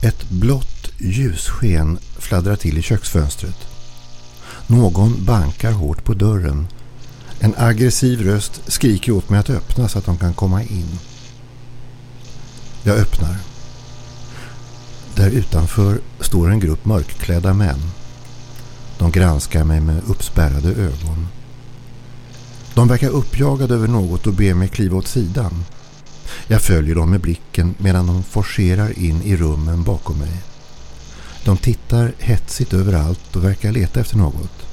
Ett blått ljussken fladdrar till i köksfönstret. Någon bankar hårt på dörren. En aggressiv röst skriker åt mig att öppna så att de kan komma in. Jag öppnar. Där utanför står en grupp mörkklädda män. De granskar mig med uppspärrade ögon. De verkar uppjagade över något och ber mig kliva åt sidan. Jag följer dem med blicken medan de forcerar in i rummen bakom mig. De tittar hetsigt överallt och verkar leta efter något.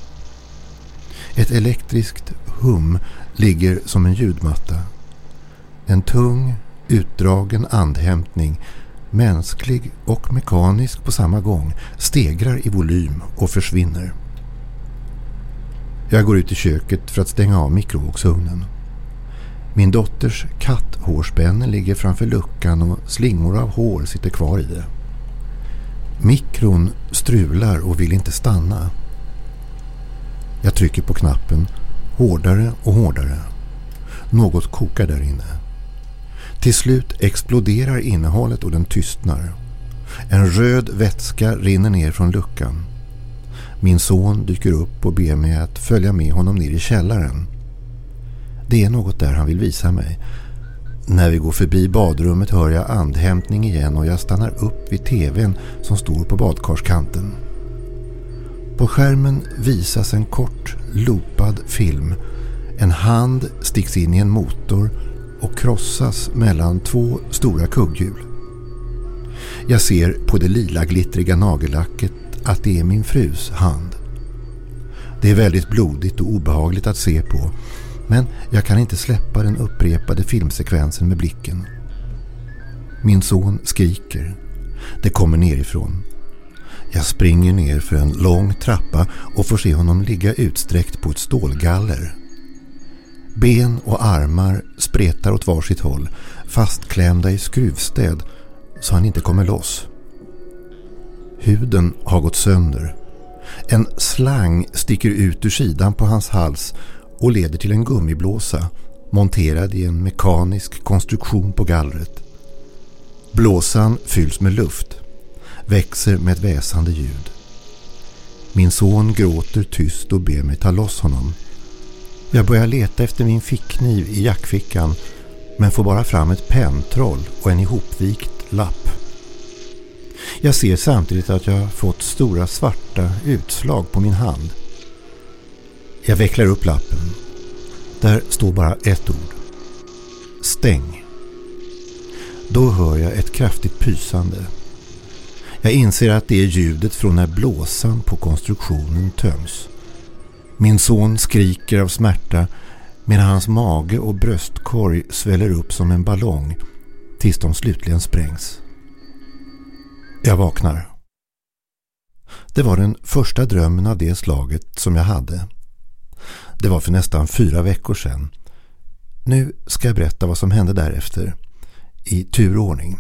Ett elektriskt hum ligger som en ljudmatta. En tung, utdragen andhämtning, mänsklig och mekanisk på samma gång, stegrar i volym och försvinner. Jag går ut i köket för att stänga av mikrovågsugnen. Min dotters katthårspänne ligger framför luckan och slingor av hår sitter kvar i det. Mikron strular och vill inte stanna. Jag trycker på knappen hårdare och hårdare. Något kokar där inne. Till slut exploderar innehållet och den tystnar. En röd vätska rinner ner från luckan. Min son dyker upp och ber mig att följa med honom ner i källaren. Det är något där han vill visa mig. När vi går förbi badrummet hör jag andhämtning igen och jag stannar upp vid tvn som står på badkarskanten. På skärmen visas en kort, loopad film. En hand sticks in i en motor och krossas mellan två stora kugghjul. Jag ser på det lila glittriga nagellacket att det är min frus hand. Det är väldigt blodigt och obehagligt att se på men jag kan inte släppa den upprepade filmsekvensen med blicken. Min son skriker. Det kommer nerifrån. Jag springer ner för en lång trappa och får se honom ligga utsträckt på ett stålgaller. Ben och armar spretar åt varsitt håll, fastklämda i skruvstäd så han inte kommer loss. Huden har gått sönder. En slang sticker ut ur sidan på hans hals och leder till en gummiblåsa monterad i en mekanisk konstruktion på gallret. Blåsan fylls med luft, växer med ett väsande ljud. Min son gråter tyst och ber mig ta loss honom. Jag börjar leta efter min fickkniv i jackfickan men får bara fram ett pentroll och en ihopvikt lapp. Jag ser samtidigt att jag fått stora svarta utslag på min hand. Jag vecklar upp lappen. Där står bara ett ord. Stäng. Då hör jag ett kraftigt pysande. Jag inser att det är ljudet från när blåsan på konstruktionen töms. Min son skriker av smärta medan hans mage och bröstkorg sväller upp som en ballong tills de slutligen sprängs. Jag vaknar. Det var den första drömmen av det slaget som jag hade. Det var för nästan fyra veckor sedan. Nu ska jag berätta vad som hände därefter. I turordning.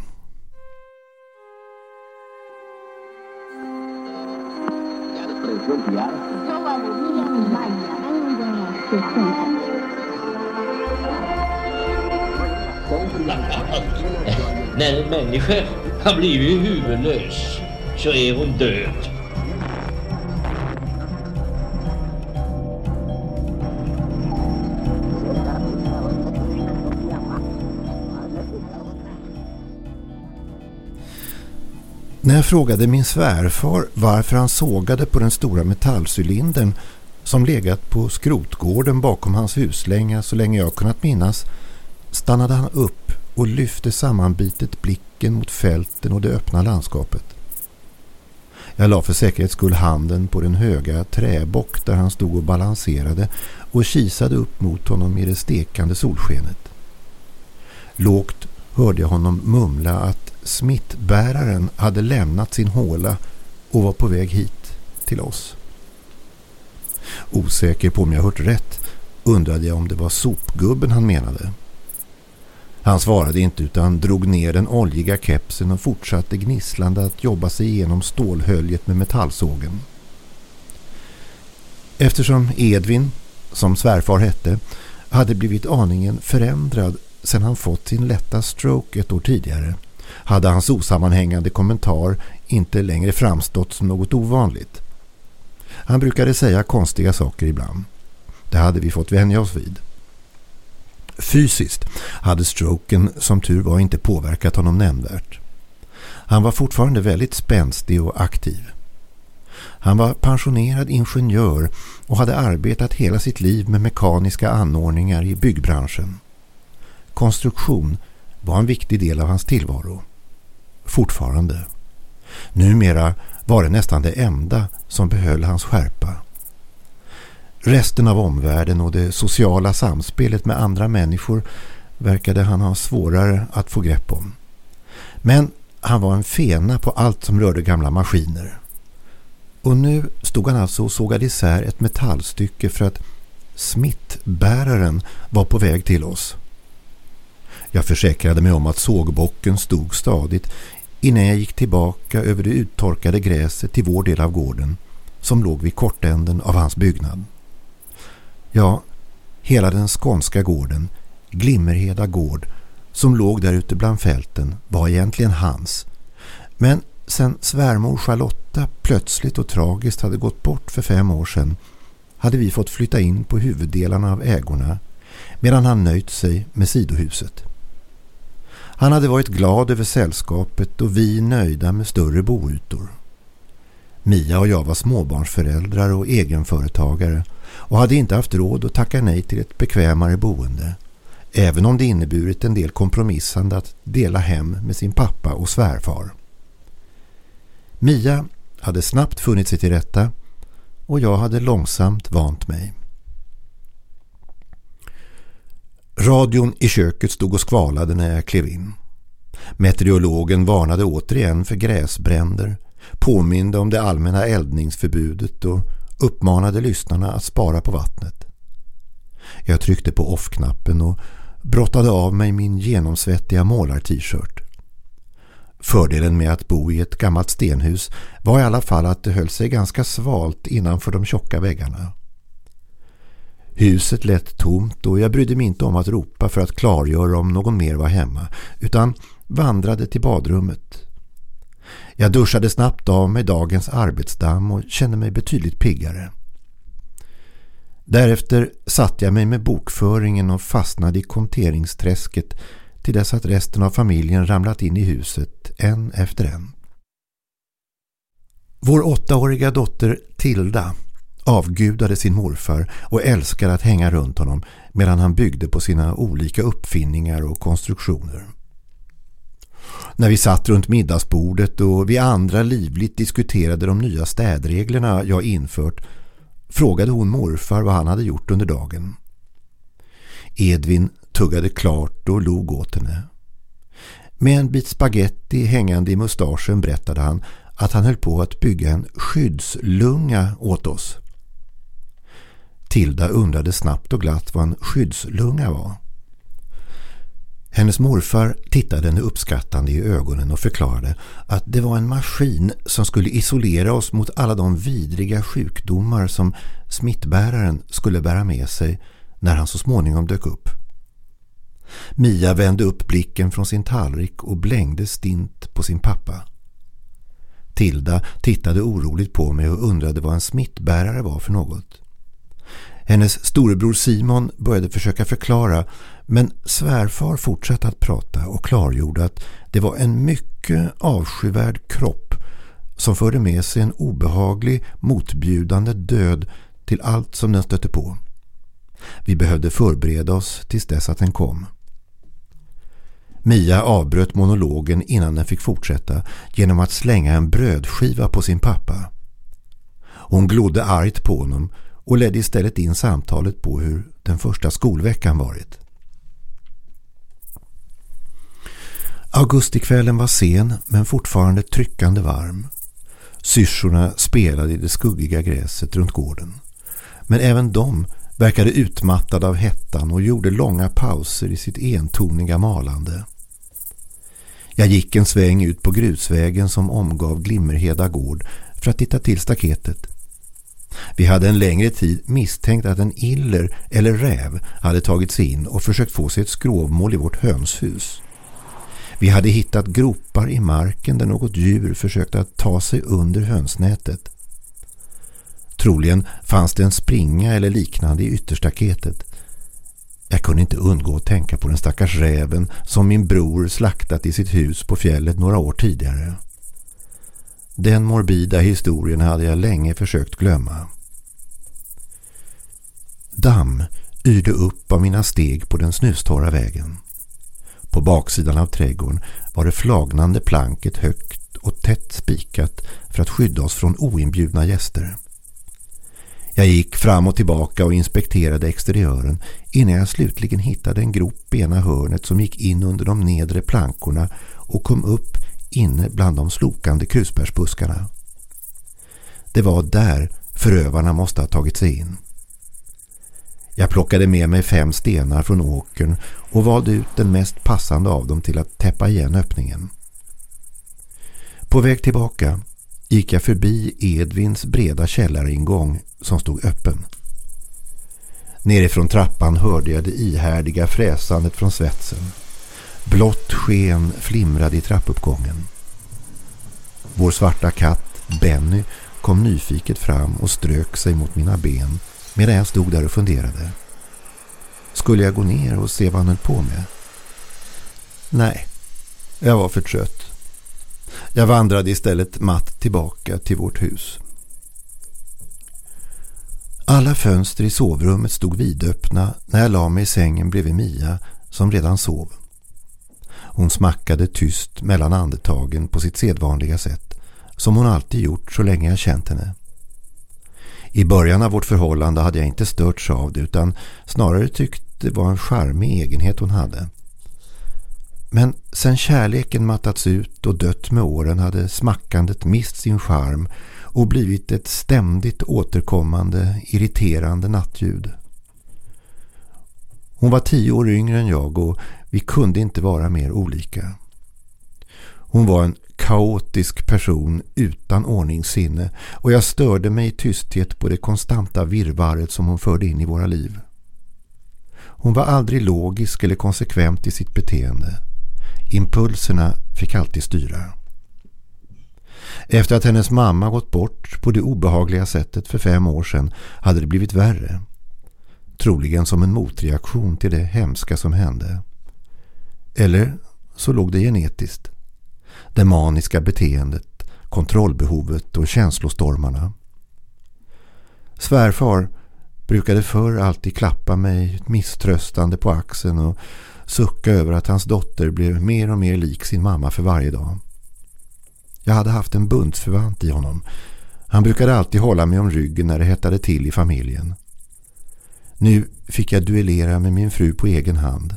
När en människa har blivit huvudlös så är hon död. När jag frågade min svärfar varför han sågade på den stora metallcylindern som legat på skrotgården bakom hans huslänga så länge jag kunnat minnas stannade han upp och lyfte sammanbitet blicken mot fälten och det öppna landskapet. Jag la för säkerhets skull handen på den höga träbock där han stod och balanserade och kisade upp mot honom i det stekande solskenet. Lågt hörde jag honom mumla att smittbäraren hade lämnat sin håla och var på väg hit till oss. Osäker på om jag hört rätt undrade jag om det var sopgubben han menade. Han svarade inte utan drog ner den oljiga kepsen och fortsatte gnisslande att jobba sig igenom stålhöljet med metallsågen. Eftersom Edvin, som svärfar hette, hade blivit aningen förändrad sedan han fått sin lätta stroke ett år tidigare hade hans osammanhängande kommentar inte längre framstått som något ovanligt. Han brukade säga konstiga saker ibland. Det hade vi fått vänja oss vid. Fysiskt hade stroken som tur var inte påverkat honom nämnvärt. Han var fortfarande väldigt spänstig och aktiv. Han var pensionerad ingenjör och hade arbetat hela sitt liv med mekaniska anordningar i byggbranschen. Konstruktion var en viktig del av hans tillvaro. Fortfarande. Numera var det nästan det enda som behöll hans skärpa. Resten av omvärlden och det sociala samspelet med andra människor verkade han ha svårare att få grepp om. Men han var en fena på allt som rörde gamla maskiner. Och nu stod han alltså och sågade isär ett metallstycke för att smittbäraren var på väg till oss. Jag försäkrade mig om att sågbocken stod stadigt innan jag gick tillbaka över det uttorkade gräset till vår del av gården som låg vid kortänden av hans byggnad. Ja, hela den skånska gården, Glimmerheda gård, som låg där ute bland fälten var egentligen hans. Men sen svärmor Charlotta plötsligt och tragiskt hade gått bort för fem år sedan hade vi fått flytta in på huvuddelarna av ägorna medan han nöjt sig med sidohuset. Han hade varit glad över sällskapet och vi nöjda med större boytor. Mia och jag var småbarnsföräldrar och egenföretagare och hade inte haft råd att tacka nej till ett bekvämare boende även om det inneburit en del kompromissande att dela hem med sin pappa och svärfar. Mia hade snabbt funnit sig till rätta och jag hade långsamt vant mig. Radion i köket stod och skvalade när jag klev in. Meteorologen varnade återigen för gräsbränder, påminde om det allmänna eldningsförbudet och uppmanade lyssnarna att spara på vattnet. Jag tryckte på off-knappen och brottade av mig min genomsvettiga målar-t-shirt. Fördelen med att bo i ett gammalt stenhus var i alla fall att det höll sig ganska svalt innanför de tjocka väggarna. Huset lät tomt och jag brydde mig inte om att ropa för att klargöra om någon mer var hemma utan vandrade till badrummet. Jag duschade snabbt av mig dagens arbetsdamm och kände mig betydligt piggare. Därefter satte jag mig med bokföringen och fastnade i konteringsträsket till dess att resten av familjen ramlat in i huset en efter en. Vår åttaåriga dotter Tilda avgudade sin morfar och älskade att hänga runt honom medan han byggde på sina olika uppfinningar och konstruktioner. När vi satt runt middagsbordet och vi andra livligt diskuterade de nya städreglerna jag infört frågade hon morfar vad han hade gjort under dagen. Edvin tuggade klart och log åt henne. Med en bit spaghetti hängande i mustaschen berättade han att han höll på att bygga en skyddslunga åt oss. Tilda undrade snabbt och glatt vad en skyddslunga var. Hennes morfar tittade henne uppskattande i ögonen och förklarade att det var en maskin som skulle isolera oss mot alla de vidriga sjukdomar som smittbäraren skulle bära med sig när han så småningom dök upp. Mia vände upp blicken från sin tallrik och blängde stint på sin pappa. Tilda tittade oroligt på mig och undrade vad en smittbärare var för något. Hennes storebror Simon började försöka förklara men svärfar fortsatte att prata och klargjorde att det var en mycket avskyvärd kropp som förde med sig en obehaglig, motbjudande död till allt som den stötte på. Vi behövde förbereda oss tills dess att den kom. Mia avbröt monologen innan den fick fortsätta genom att slänga en brödskiva på sin pappa. Hon glodde argt på honom och ledde istället in samtalet på hur den första skolveckan varit. Augustikvällen var sen men fortfarande tryckande varm. Syrsorna spelade i det skuggiga gräset runt gården. Men även de verkade utmattade av hettan och gjorde långa pauser i sitt entoniga malande. Jag gick en sväng ut på grusvägen som omgav Glimmerheda gård för att titta till staketet. Vi hade en längre tid misstänkt att en iller eller räv hade tagit sig in och försökt få sig ett skrovmål i vårt hönshus. Vi hade hittat gropar i marken där något djur försökte att ta sig under hönsnätet. Troligen fanns det en springa eller liknande i ytterstaketet. Jag kunde inte undgå att tänka på den stackars räven som min bror slaktat i sitt hus på fjället några år tidigare. Den morbida historien hade jag länge försökt glömma. Damm yrde upp av mina steg på den snustorra vägen. På baksidan av trädgården var det flagnande planket högt och tätt spikat för att skydda oss från oinbjudna gäster. Jag gick fram och tillbaka och inspekterade exteriören innan jag slutligen hittade en grop i ena hörnet som gick in under de nedre plankorna och kom upp inne bland de slokande krusbärsbuskarna. Det var där förövarna måste ha tagit sig in. Jag plockade med mig fem stenar från åkern och valde ut den mest passande av dem till att täppa igen öppningen. På väg tillbaka gick jag förbi Edvins breda källaringång som stod öppen. Nerifrån trappan hörde jag det ihärdiga fräsandet från svetsen. Blått sken flimrade i trappuppgången. Vår svarta katt, Benny, kom nyfiket fram och strök sig mot mina ben medan jag stod där och funderade. Skulle jag gå ner och se vad han höll på med? Nej, jag var för trött. Jag vandrade istället matt tillbaka till vårt hus. Alla fönster i sovrummet stod vidöppna när jag la mig i sängen bredvid Mia som redan sov. Hon smackade tyst mellan andetagen på sitt sedvanliga sätt som hon alltid gjort så länge jag känt henne. I början av vårt förhållande hade jag inte störts av det utan snarare tyckt det var en charmig egenhet hon hade. Men sen kärleken mattats ut och dött med åren hade smackandet mist sin charm och blivit ett ständigt återkommande, irriterande nattljud. Hon var tio år yngre än jag och vi kunde inte vara mer olika. Hon var en kaotisk person utan ordningssinne och jag störde mig i tysthet på det konstanta virvaret som hon förde in i våra liv. Hon var aldrig logisk eller konsekvent i sitt beteende. Impulserna fick alltid styra. Efter att hennes mamma gått bort på det obehagliga sättet för fem år sedan hade det blivit värre. Troligen som en motreaktion till det hemska som hände. Eller så låg det genetiskt. Det maniska beteendet, kontrollbehovet och känslostormarna. Svärfar brukade förr alltid klappa mig misströstande på axeln och sucka över att hans dotter blev mer och mer lik sin mamma för varje dag. Jag hade haft en bundsförvant i honom. Han brukade alltid hålla mig om ryggen när det hettade till i familjen. Nu fick jag duellera med min fru på egen hand.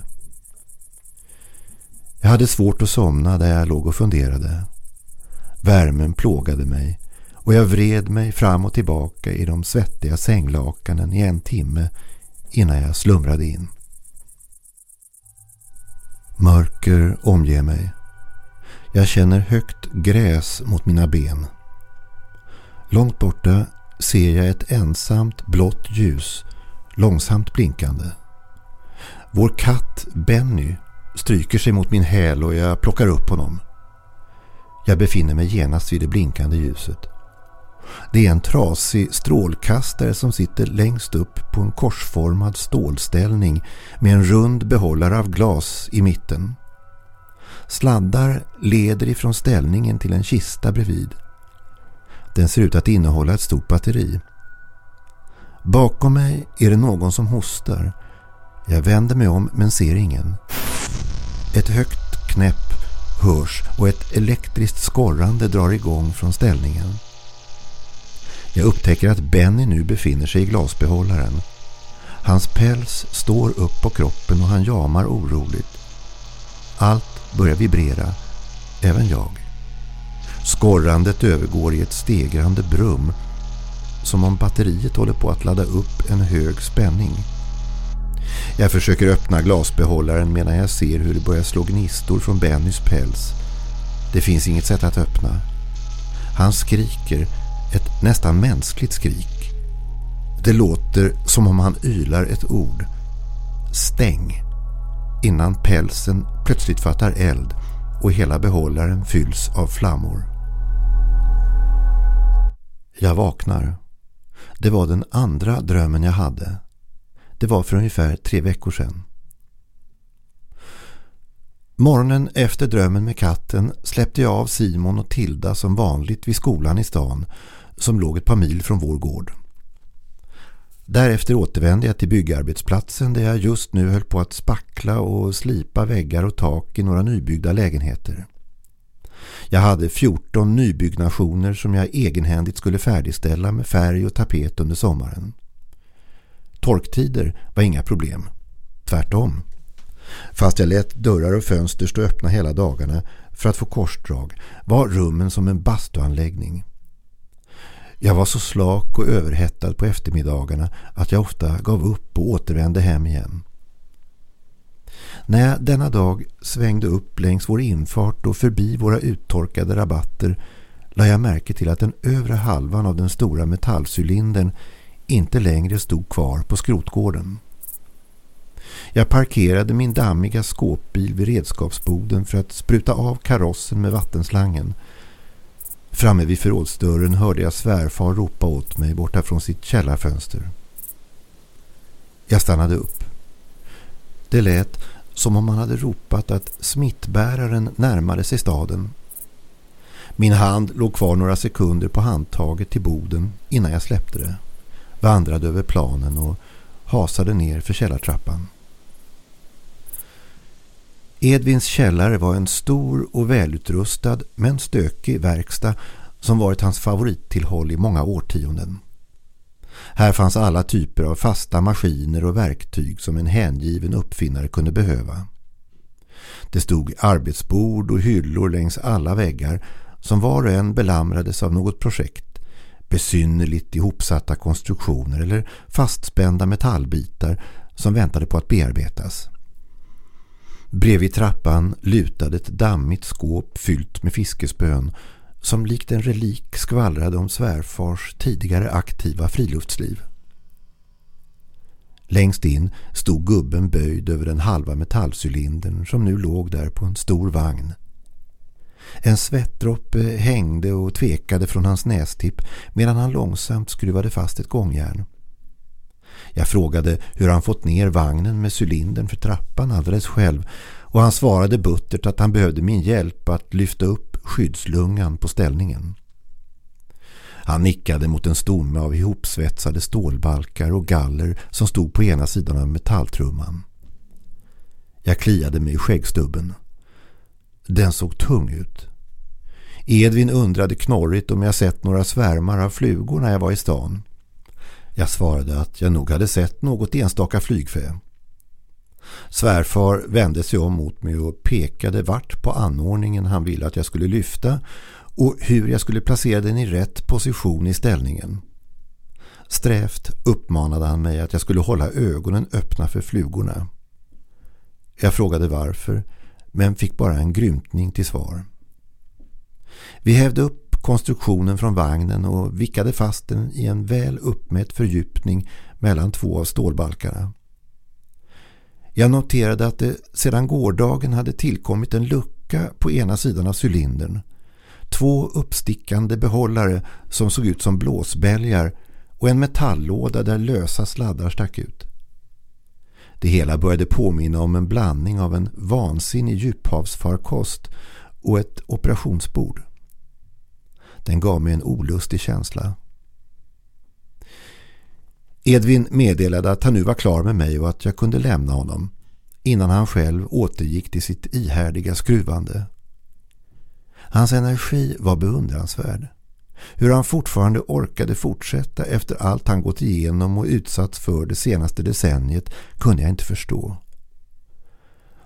Jag hade svårt att somna där jag låg och funderade. Värmen plågade mig och jag vred mig fram och tillbaka i de svettiga sänglakanen i en timme innan jag slumrade in. Mörker omger mig. Jag känner högt gräs mot mina ben. Långt borta ser jag ett ensamt blått ljus, långsamt blinkande. Vår katt Benny stryker sig mot min häl och jag plockar upp honom. Jag befinner mig genast vid det blinkande ljuset. Det är en trasig strålkastare som sitter längst upp på en korsformad stålställning med en rund behållare av glas i mitten. Sladdar leder ifrån ställningen till en kista bredvid. Den ser ut att innehålla ett stort batteri. Bakom mig är det någon som hostar. Jag vänder mig om men ser ingen. Ett högt knäpp hörs och ett elektriskt skorrande drar igång från ställningen. Jag upptäcker att Benny nu befinner sig i glasbehållaren. Hans päls står upp på kroppen och han jamar oroligt. Allt börjar vibrera, även jag. Skorrandet övergår i ett stegrande brum som om batteriet håller på att ladda upp en hög spänning. Jag försöker öppna glasbehållaren medan jag ser hur det börjar slå gnistor från Bennys päls. Det finns inget sätt att öppna. Han skriker ett nästan mänskligt skrik. Det låter som om han ylar ett ord. Stäng. Innan pälsen plötsligt fattar eld och hela behållaren fylls av flammor. Jag vaknar. Det var den andra drömmen jag hade. Det var för ungefär tre veckor sedan. Morgonen efter drömmen med katten släppte jag av Simon och Tilda som vanligt vid skolan i stan som låg ett par mil från vår gård. Därefter återvände jag till byggarbetsplatsen där jag just nu höll på att spackla och slipa väggar och tak i några nybyggda lägenheter. Jag hade 14 nybyggnationer som jag egenhändigt skulle färdigställa med färg och tapet under sommaren. Torktider var inga problem. Tvärtom. Fast jag lät dörrar och fönster stå öppna hela dagarna för att få korsdrag var rummen som en bastuanläggning. Jag var så slak och överhettad på eftermiddagarna att jag ofta gav upp och återvände hem igen. När jag denna dag svängde upp längs vår infart och förbi våra uttorkade rabatter la jag märke till att den övre halvan av den stora metallcylindern inte längre stod kvar på skrotgården. Jag parkerade min dammiga skåpbil vid redskapsboden för att spruta av karossen med vattenslangen. Framme vid förrådsdörren hörde jag svärfar ropa åt mig borta från sitt källarfönster. Jag stannade upp. Det lät som om man hade ropat att smittbäraren närmade sig staden. Min hand låg kvar några sekunder på handtaget till boden innan jag släppte det. Vandrade över planen och hasade ner för källartrappan. Edvins källare var en stor och välutrustad men stökig verkstad som varit hans favorittillhåll i många årtionden. Här fanns alla typer av fasta maskiner och verktyg som en hängiven uppfinnare kunde behöva. Det stod arbetsbord och hyllor längs alla väggar som var och en belamrades av något projekt, besynnerligt ihopsatta konstruktioner eller fastspända metallbitar som väntade på att bearbetas. Bredvid trappan lutade ett dammigt skåp fyllt med fiskespön som likt en relik skvallrade om svärfars tidigare aktiva friluftsliv. Längst in stod gubben böjd över den halva metallcylindern som nu låg där på en stor vagn. En svettdroppe hängde och tvekade från hans nästipp medan han långsamt skruvade fast ett gångjärn. Jag frågade hur han fått ner vagnen med cylindern för trappan alldeles själv och han svarade buttert att han behövde min hjälp att lyfta upp skyddslungan på ställningen. Han nickade mot en stomme av ihopsvetsade stålbalkar och galler som stod på ena sidan av metalltrumman. Jag kliade mig i skäggstubben. Den såg tung ut. Edvin undrade knorrigt om jag sett några svärmar av flugor när jag var i stan. Jag svarade att jag nog hade sett något enstaka flygfä. Svärfar vände sig om mot mig och pekade vart på anordningen han ville att jag skulle lyfta och hur jag skulle placera den i rätt position i ställningen. Strävt uppmanade han mig att jag skulle hålla ögonen öppna för flugorna. Jag frågade varför men fick bara en grymtning till svar. Vi hävde upp konstruktionen från vagnen och vickade fast den i en väl uppmätt fördjupning mellan två av stålbalkarna. Jag noterade att det sedan gårdagen hade tillkommit en lucka på ena sidan av cylindern. Två uppstickande behållare som såg ut som blåsbälgar och en metalllåda där lösa sladdar stack ut. Det hela började påminna om en blandning av en vansinnig djuphavsfarkost och ett operationsbord. Den gav mig en olustig känsla. Edvin meddelade att han nu var klar med mig och att jag kunde lämna honom innan han själv återgick till sitt ihärdiga skruvande. Hans energi var beundransvärd. Hur han fortfarande orkade fortsätta efter allt han gått igenom och utsatts för det senaste decenniet kunde jag inte förstå.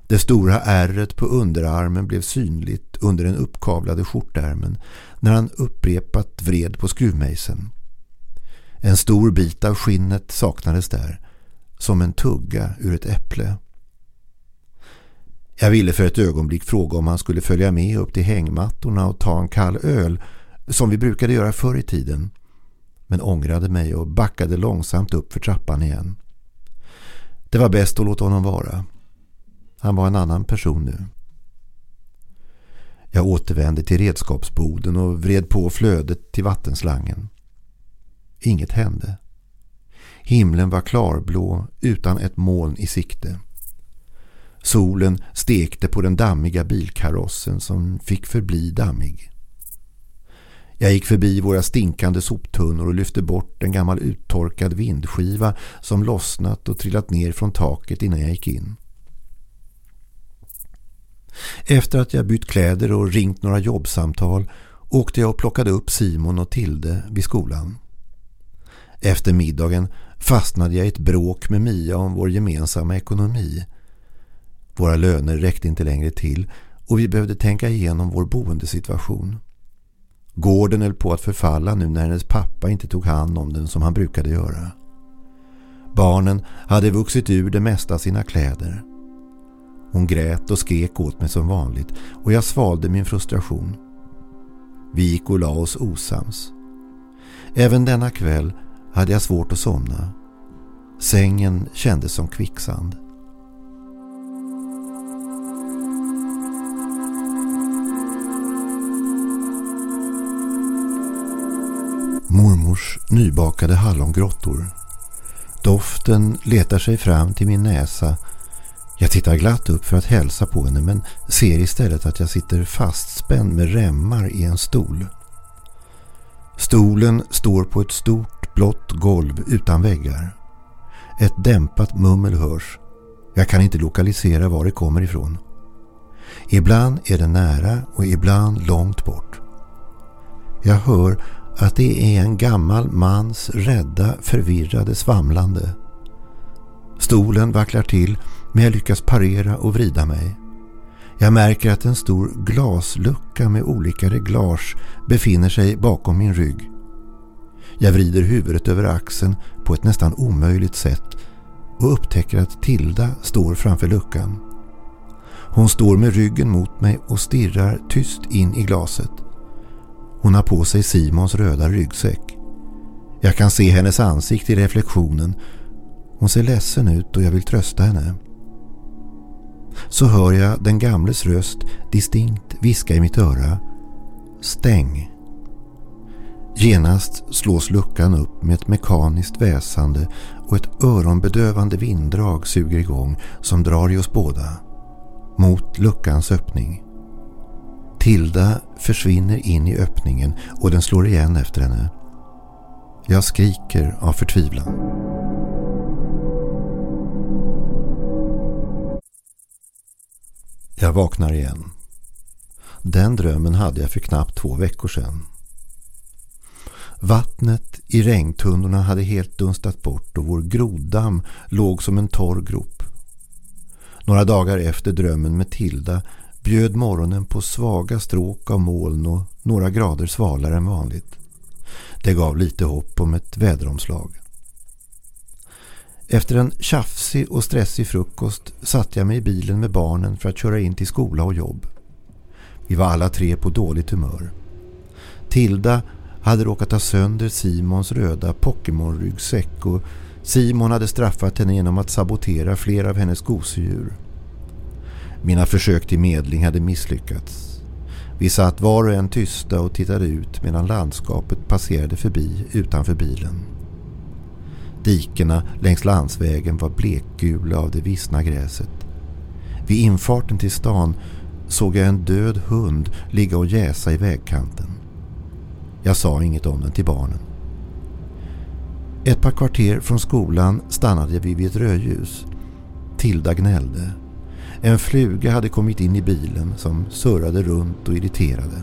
Det stora ärret på underarmen blev synligt under den uppkavlade skjortärmen när han upprepat vred på skruvmejseln. En stor bit av skinnet saknades där, som en tugga ur ett äpple. Jag ville för ett ögonblick fråga om han skulle följa med upp till hängmattorna och ta en kall öl, som vi brukade göra förr i tiden, men ångrade mig och backade långsamt upp för trappan igen. Det var bäst att låta honom vara. Han var en annan person nu. Jag återvände till redskapsboden och vred på flödet till vattenslangen. Inget hände. Himlen var klarblå utan ett moln i sikte. Solen stekte på den dammiga bilkarossen som fick förbli dammig. Jag gick förbi våra stinkande soptunnor och lyfte bort en gammal uttorkad vindskiva som lossnat och trillat ner från taket innan jag gick in. Efter att jag bytt kläder och ringt några jobbsamtal åkte jag och plockade upp Simon och Tilde vid skolan. Efter middagen fastnade jag i ett bråk med Mia om vår gemensamma ekonomi. Våra löner räckte inte längre till och vi behövde tänka igenom vår boendesituation. Gården höll på att förfalla nu när hennes pappa inte tog hand om den som han brukade göra. Barnen hade vuxit ur det mesta av sina kläder. Hon grät och skrek åt mig som vanligt och jag svalde min frustration. Vi gick och la oss osams. Även denna kväll hade jag svårt att somna. Sängen kändes som kvicksand. Mormors nybakade hallongrottor. Doften letar sig fram till min näsa. Jag tittar glatt upp för att hälsa på henne men ser istället att jag sitter fastspänd med remmar i en stol. Stolen står på ett stort blått golv utan väggar. Ett dämpat mummel hörs. Jag kan inte lokalisera var det kommer ifrån. Ibland är det nära och ibland långt bort. Jag hör att det är en gammal mans rädda, förvirrade svamlande. Stolen vacklar till men jag lyckas parera och vrida mig. Jag märker att en stor glaslucka med olika reglage befinner sig bakom min rygg. Jag vrider huvudet över axeln på ett nästan omöjligt sätt och upptäcker att Tilda står framför luckan. Hon står med ryggen mot mig och stirrar tyst in i glaset. Hon har på sig Simons röda ryggsäck. Jag kan se hennes ansikte i reflektionen. Hon ser ledsen ut och jag vill trösta henne. Så hör jag den gamles röst distinkt viska i mitt öra. Stäng. Genast slås luckan upp med ett mekaniskt väsande och ett öronbedövande vinddrag suger igång som drar i oss båda. Mot luckans öppning. Tilda försvinner in i öppningen och den slår igen efter henne. Jag skriker av förtvivlan. Jag vaknar igen. Den drömmen hade jag för knappt två veckor sedan. Vattnet i regntunnorna hade helt dunstat bort och vår groddamm låg som en torr grop. Några dagar efter drömmen med Tilda bjöd morgonen på svaga stråk av moln och några grader svalare än vanligt. Det gav lite hopp om ett väderomslag. Efter en tjafsig och stressig frukost satte jag mig i bilen med barnen för att köra in till skola och jobb. Vi var alla tre på dåligt humör. Tilda hade råkat ta sönder Simons röda Pokémon-ryggsäck och Simon hade straffat henne genom att sabotera flera av hennes gosedjur. Mina försök till medling hade misslyckats. Vi satt var och en tysta och tittade ut medan landskapet passerade förbi utanför bilen. Dikena längs landsvägen var blekgula av det vissna gräset. Vid infarten till stan såg jag en död hund ligga och jäsa i vägkanten. Jag sa inget om den till barnen. Ett par kvarter från skolan stannade vi vid ett rödljus. Tilda gnällde. En fluga hade kommit in i bilen som surrade runt och irriterade.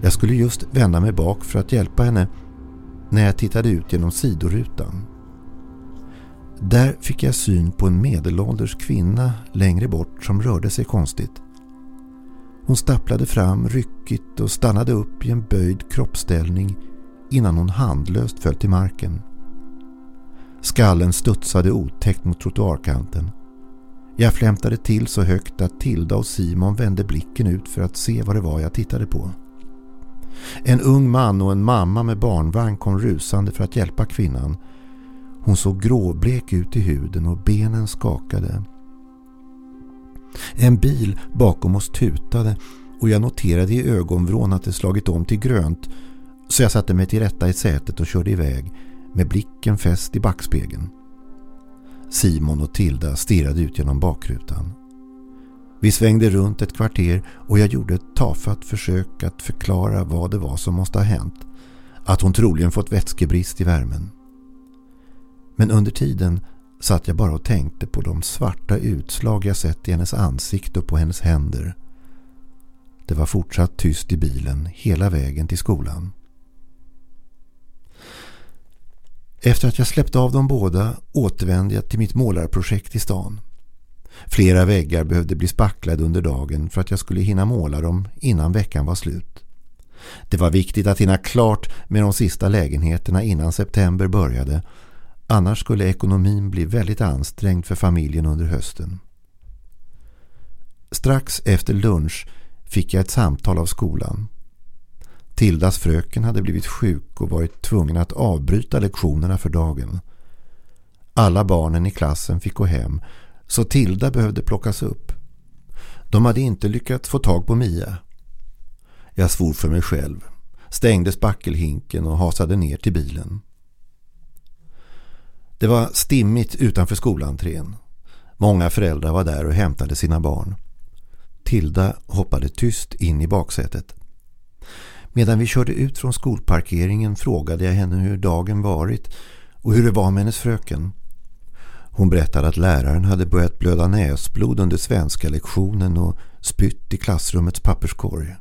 Jag skulle just vända mig bak för att hjälpa henne när jag tittade ut genom sidorutan. Där fick jag syn på en medelålders kvinna längre bort som rörde sig konstigt. Hon stapplade fram ryckigt och stannade upp i en böjd kroppsställning innan hon handlöst föll till marken. Skallen studsade otäckt mot trottoarkanten. Jag flämtade till så högt att Tilda och Simon vände blicken ut för att se vad det var jag tittade på. En ung man och en mamma med barnvagn kom rusande för att hjälpa kvinnan. Hon såg gråblek ut i huden och benen skakade. En bil bakom oss tutade och jag noterade i ögonvrån att det slagit om till grönt så jag satte mig till rätta i sätet och körde iväg med blicken fäst i backspegeln. Simon och Tilda stirrade ut genom bakrutan. Vi svängde runt ett kvarter och jag gjorde ett tafatt försök att förklara vad det var som måste ha hänt. Att hon troligen fått vätskebrist i värmen. Men under tiden satt jag bara och tänkte på de svarta utslag jag sett i hennes ansikte och på hennes händer. Det var fortsatt tyst i bilen hela vägen till skolan. Efter att jag släppt av dem båda återvände jag till mitt målarprojekt i stan. Flera väggar behövde bli spacklade under dagen för att jag skulle hinna måla dem innan veckan var slut. Det var viktigt att hinna klart med de sista lägenheterna innan september började annars skulle ekonomin bli väldigt ansträngd för familjen under hösten. Strax efter lunch fick jag ett samtal av skolan. Tildas fröken hade blivit sjuk och varit tvungen att avbryta lektionerna för dagen. Alla barnen i klassen fick gå hem så Tilda behövde plockas upp. De hade inte lyckats få tag på Mia. Jag svor för mig själv, stängde spackelhinken och hasade ner till bilen. Det var stimmigt utanför skolentrén. Många föräldrar var där och hämtade sina barn. Tilda hoppade tyst in i baksätet. Medan vi körde ut från skolparkeringen frågade jag henne hur dagen varit och hur det var med hennes fröken. Hon berättade att läraren hade börjat blöda näsblod under svenska lektionen och spytt i klassrummets papperskorg.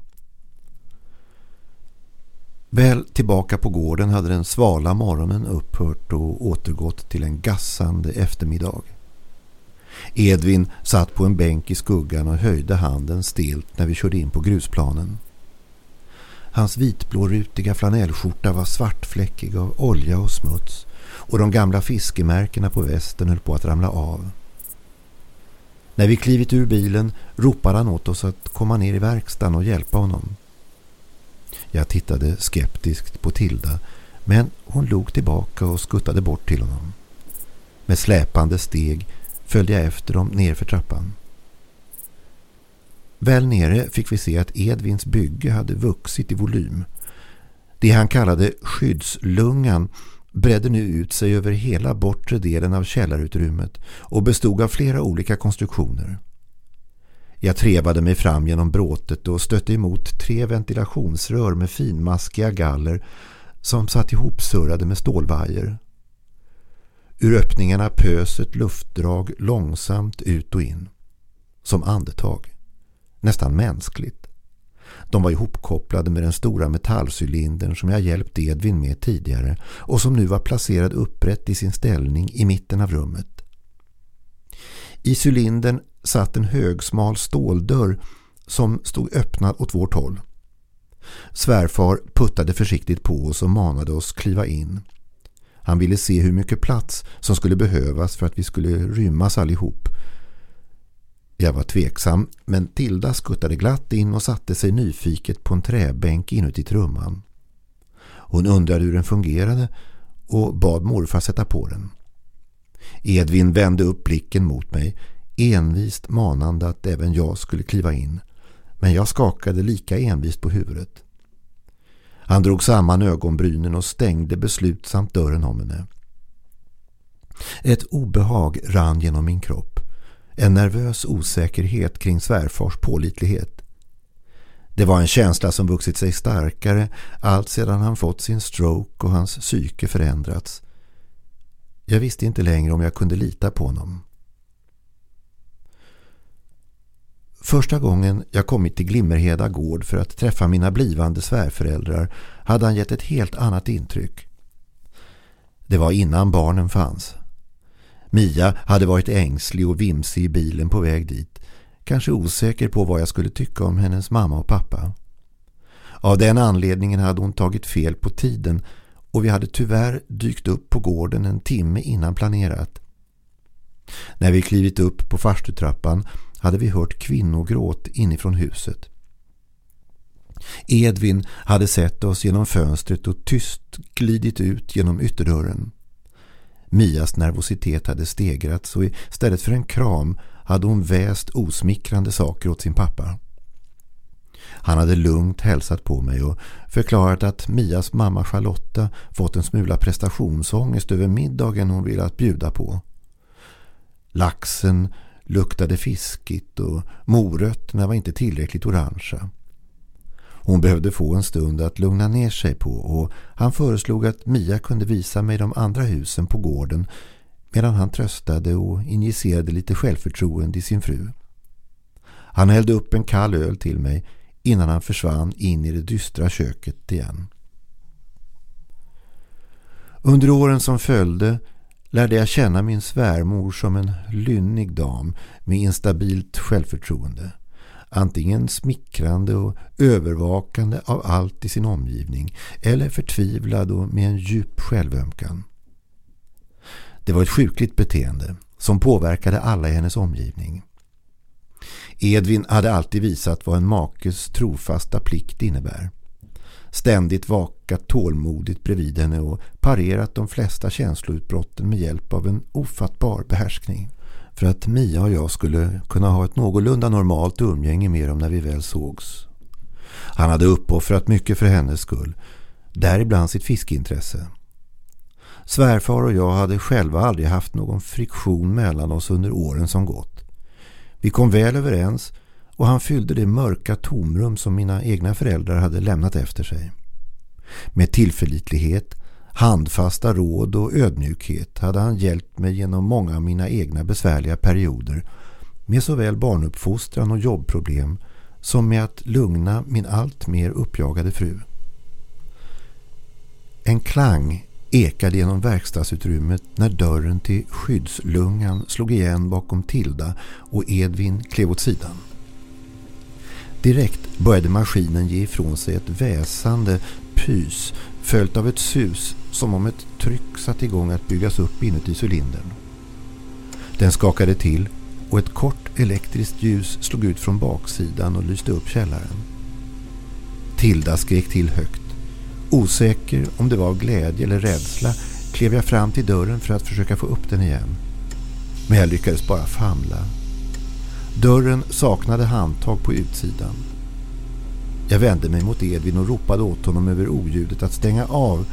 Väl tillbaka på gården hade den svala morgonen upphört och återgått till en gassande eftermiddag. Edvin satt på en bänk i skuggan och höjde handen stilt när vi körde in på grusplanen. Hans vitblårutiga flanellskjorta var svartfläckig av olja och smuts och de gamla fiskemärkena på västen höll på att ramla av. När vi klivit ur bilen ropade han åt oss att komma ner i verkstaden och hjälpa honom. Jag tittade skeptiskt på Tilda men hon log tillbaka och skuttade bort till honom. Med släpande steg följde jag efter dem nerför trappan. Väl nere fick vi se att Edvins bygge hade vuxit i volym. Det han kallade skyddslungan bredde nu ut sig över hela bortre delen av källarutrymmet och bestod av flera olika konstruktioner. Jag trevade mig fram genom bråtet och stötte emot tre ventilationsrör med finmaskiga galler som satt ihop surrade med stålvajer. Ur öppningarna pös ett luftdrag långsamt ut och in. Som andetag. Nästan mänskligt. De var ihopkopplade med den stora metallcylindern som jag hjälpt Edvin med tidigare och som nu var placerad upprätt i sin ställning i mitten av rummet. I cylindern satt en högsmal ståldörr som stod öppnad åt vårt håll. Svärfar puttade försiktigt på oss och manade oss kliva in. Han ville se hur mycket plats som skulle behövas för att vi skulle rymmas allihop. Jag var tveksam, men Tilda skuttade glatt in och satte sig nyfiket på en träbänk inuti trumman. Hon undrade hur den fungerade och bad morfar sätta på den. Edvin vände upp blicken mot mig, envist manande att även jag skulle kliva in. Men jag skakade lika envist på huvudet. Han drog samman ögonbrynen och stängde beslutsamt dörren om henne. Ett obehag rann genom min kropp. En nervös osäkerhet kring svärfars pålitlighet. Det var en känsla som vuxit sig starkare allt sedan han fått sin stroke och hans psyke förändrats. Jag visste inte längre om jag kunde lita på honom. Första gången jag kommit till Glimmerheda gård för att träffa mina blivande svärföräldrar hade han gett ett helt annat intryck. Det var innan barnen fanns. Mia hade varit ängslig och vimsig i bilen på väg dit. Kanske osäker på vad jag skulle tycka om hennes mamma och pappa. Av den anledningen hade hon tagit fel på tiden och vi hade tyvärr dykt upp på gården en timme innan planerat. När vi klivit upp på farstutrappan hade vi hört kvinnogråt inifrån huset. Edvin hade sett oss genom fönstret och tyst glidit ut genom ytterdörren. Mias nervositet hade stegrats och istället för en kram hade hon väst osmickrande saker åt sin pappa. Han hade lugnt hälsat på mig och förklarat att Mias mamma Charlotta fått en smula prestationsångest över middagen hon ville att bjuda på. Laxen luktade fiskigt och morötterna var inte tillräckligt orangea. Hon behövde få en stund att lugna ner sig på och han föreslog att Mia kunde visa mig de andra husen på gården medan han tröstade och injicerade lite självförtroende i sin fru. Han hällde upp en kall öl till mig innan han försvann in i det dystra köket igen. Under åren som följde lärde jag känna min svärmor som en lynnig dam med instabilt självförtroende. Antingen smickrande och övervakande av allt i sin omgivning eller förtvivlad och med en djup självömkan. Det var ett sjukligt beteende som påverkade alla i hennes omgivning. Edvin hade alltid visat vad en makes trofasta plikt innebär. Ständigt vakat tålmodigt bredvid henne och parerat de flesta känsloutbrotten med hjälp av en ofattbar behärskning. För att Mia och jag skulle kunna ha ett någorlunda normalt umgänge med dem när vi väl sågs. Han hade uppoffrat mycket för hennes skull, däribland sitt fiskeintresse. Svärfar och jag hade själva aldrig haft någon friktion mellan oss under åren som gått. Vi kom väl överens och han fyllde det mörka tomrum som mina egna föräldrar hade lämnat efter sig. Med tillförlitlighet, handfasta råd och ödmjukhet hade han hjälpt mig genom många av mina egna besvärliga perioder med såväl barnuppfostran och jobbproblem som med att lugna min allt mer uppjagade fru. En klang ekade genom verkstadsutrymmet när dörren till skyddslungan slog igen bakom Tilda och Edvin klev åt sidan. Direkt började maskinen ge ifrån sig ett väsande pys följt av ett sus som om ett tryck satt igång att byggas upp inuti cylindern. Den skakade till och ett kort elektriskt ljus slog ut från baksidan och lyste upp källaren. Tilda skrek till högt. Osäker om det var av glädje eller rädsla klev jag fram till dörren för att försöka få upp den igen. Men jag lyckades bara famla. Dörren saknade handtag på utsidan. Jag vände mig mot Edvin och ropade åt honom över oljudet att stänga av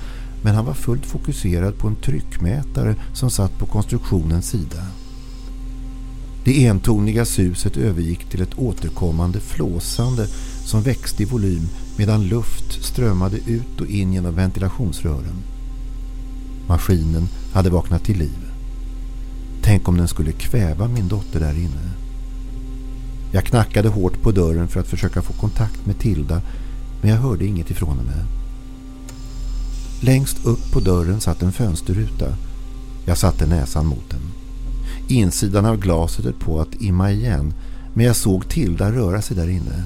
men han var fullt fokuserad på en tryckmätare som satt på konstruktionens sida. Det entoniga suset övergick till ett återkommande flåsande som växte i volym medan luft strömmade ut och in genom ventilationsrören. Maskinen hade vaknat till liv. Tänk om den skulle kväva min dotter där inne. Jag knackade hårt på dörren för att försöka få kontakt med Tilda men jag hörde inget ifrån henne. Längst upp på dörren satt en fönsterruta. Jag satte näsan mot den. Insidan av glaset är på att imma igen men jag såg Tilda röra sig där inne.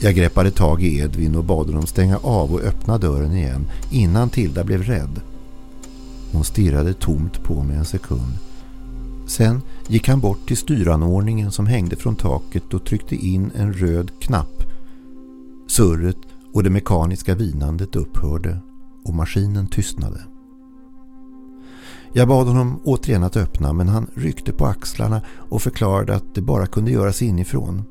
Jag greppade tag i Edvin och bad honom stänga av och öppna dörren igen innan Tilda blev rädd. Hon stirrade tomt på mig en sekund. Sen gick han bort till styranordningen som hängde från taket och tryckte in en röd knapp. Surret och det mekaniska vinandet upphörde och maskinen tystnade. Jag bad honom återigen att öppna men han ryckte på axlarna och förklarade att det bara kunde göras inifrån.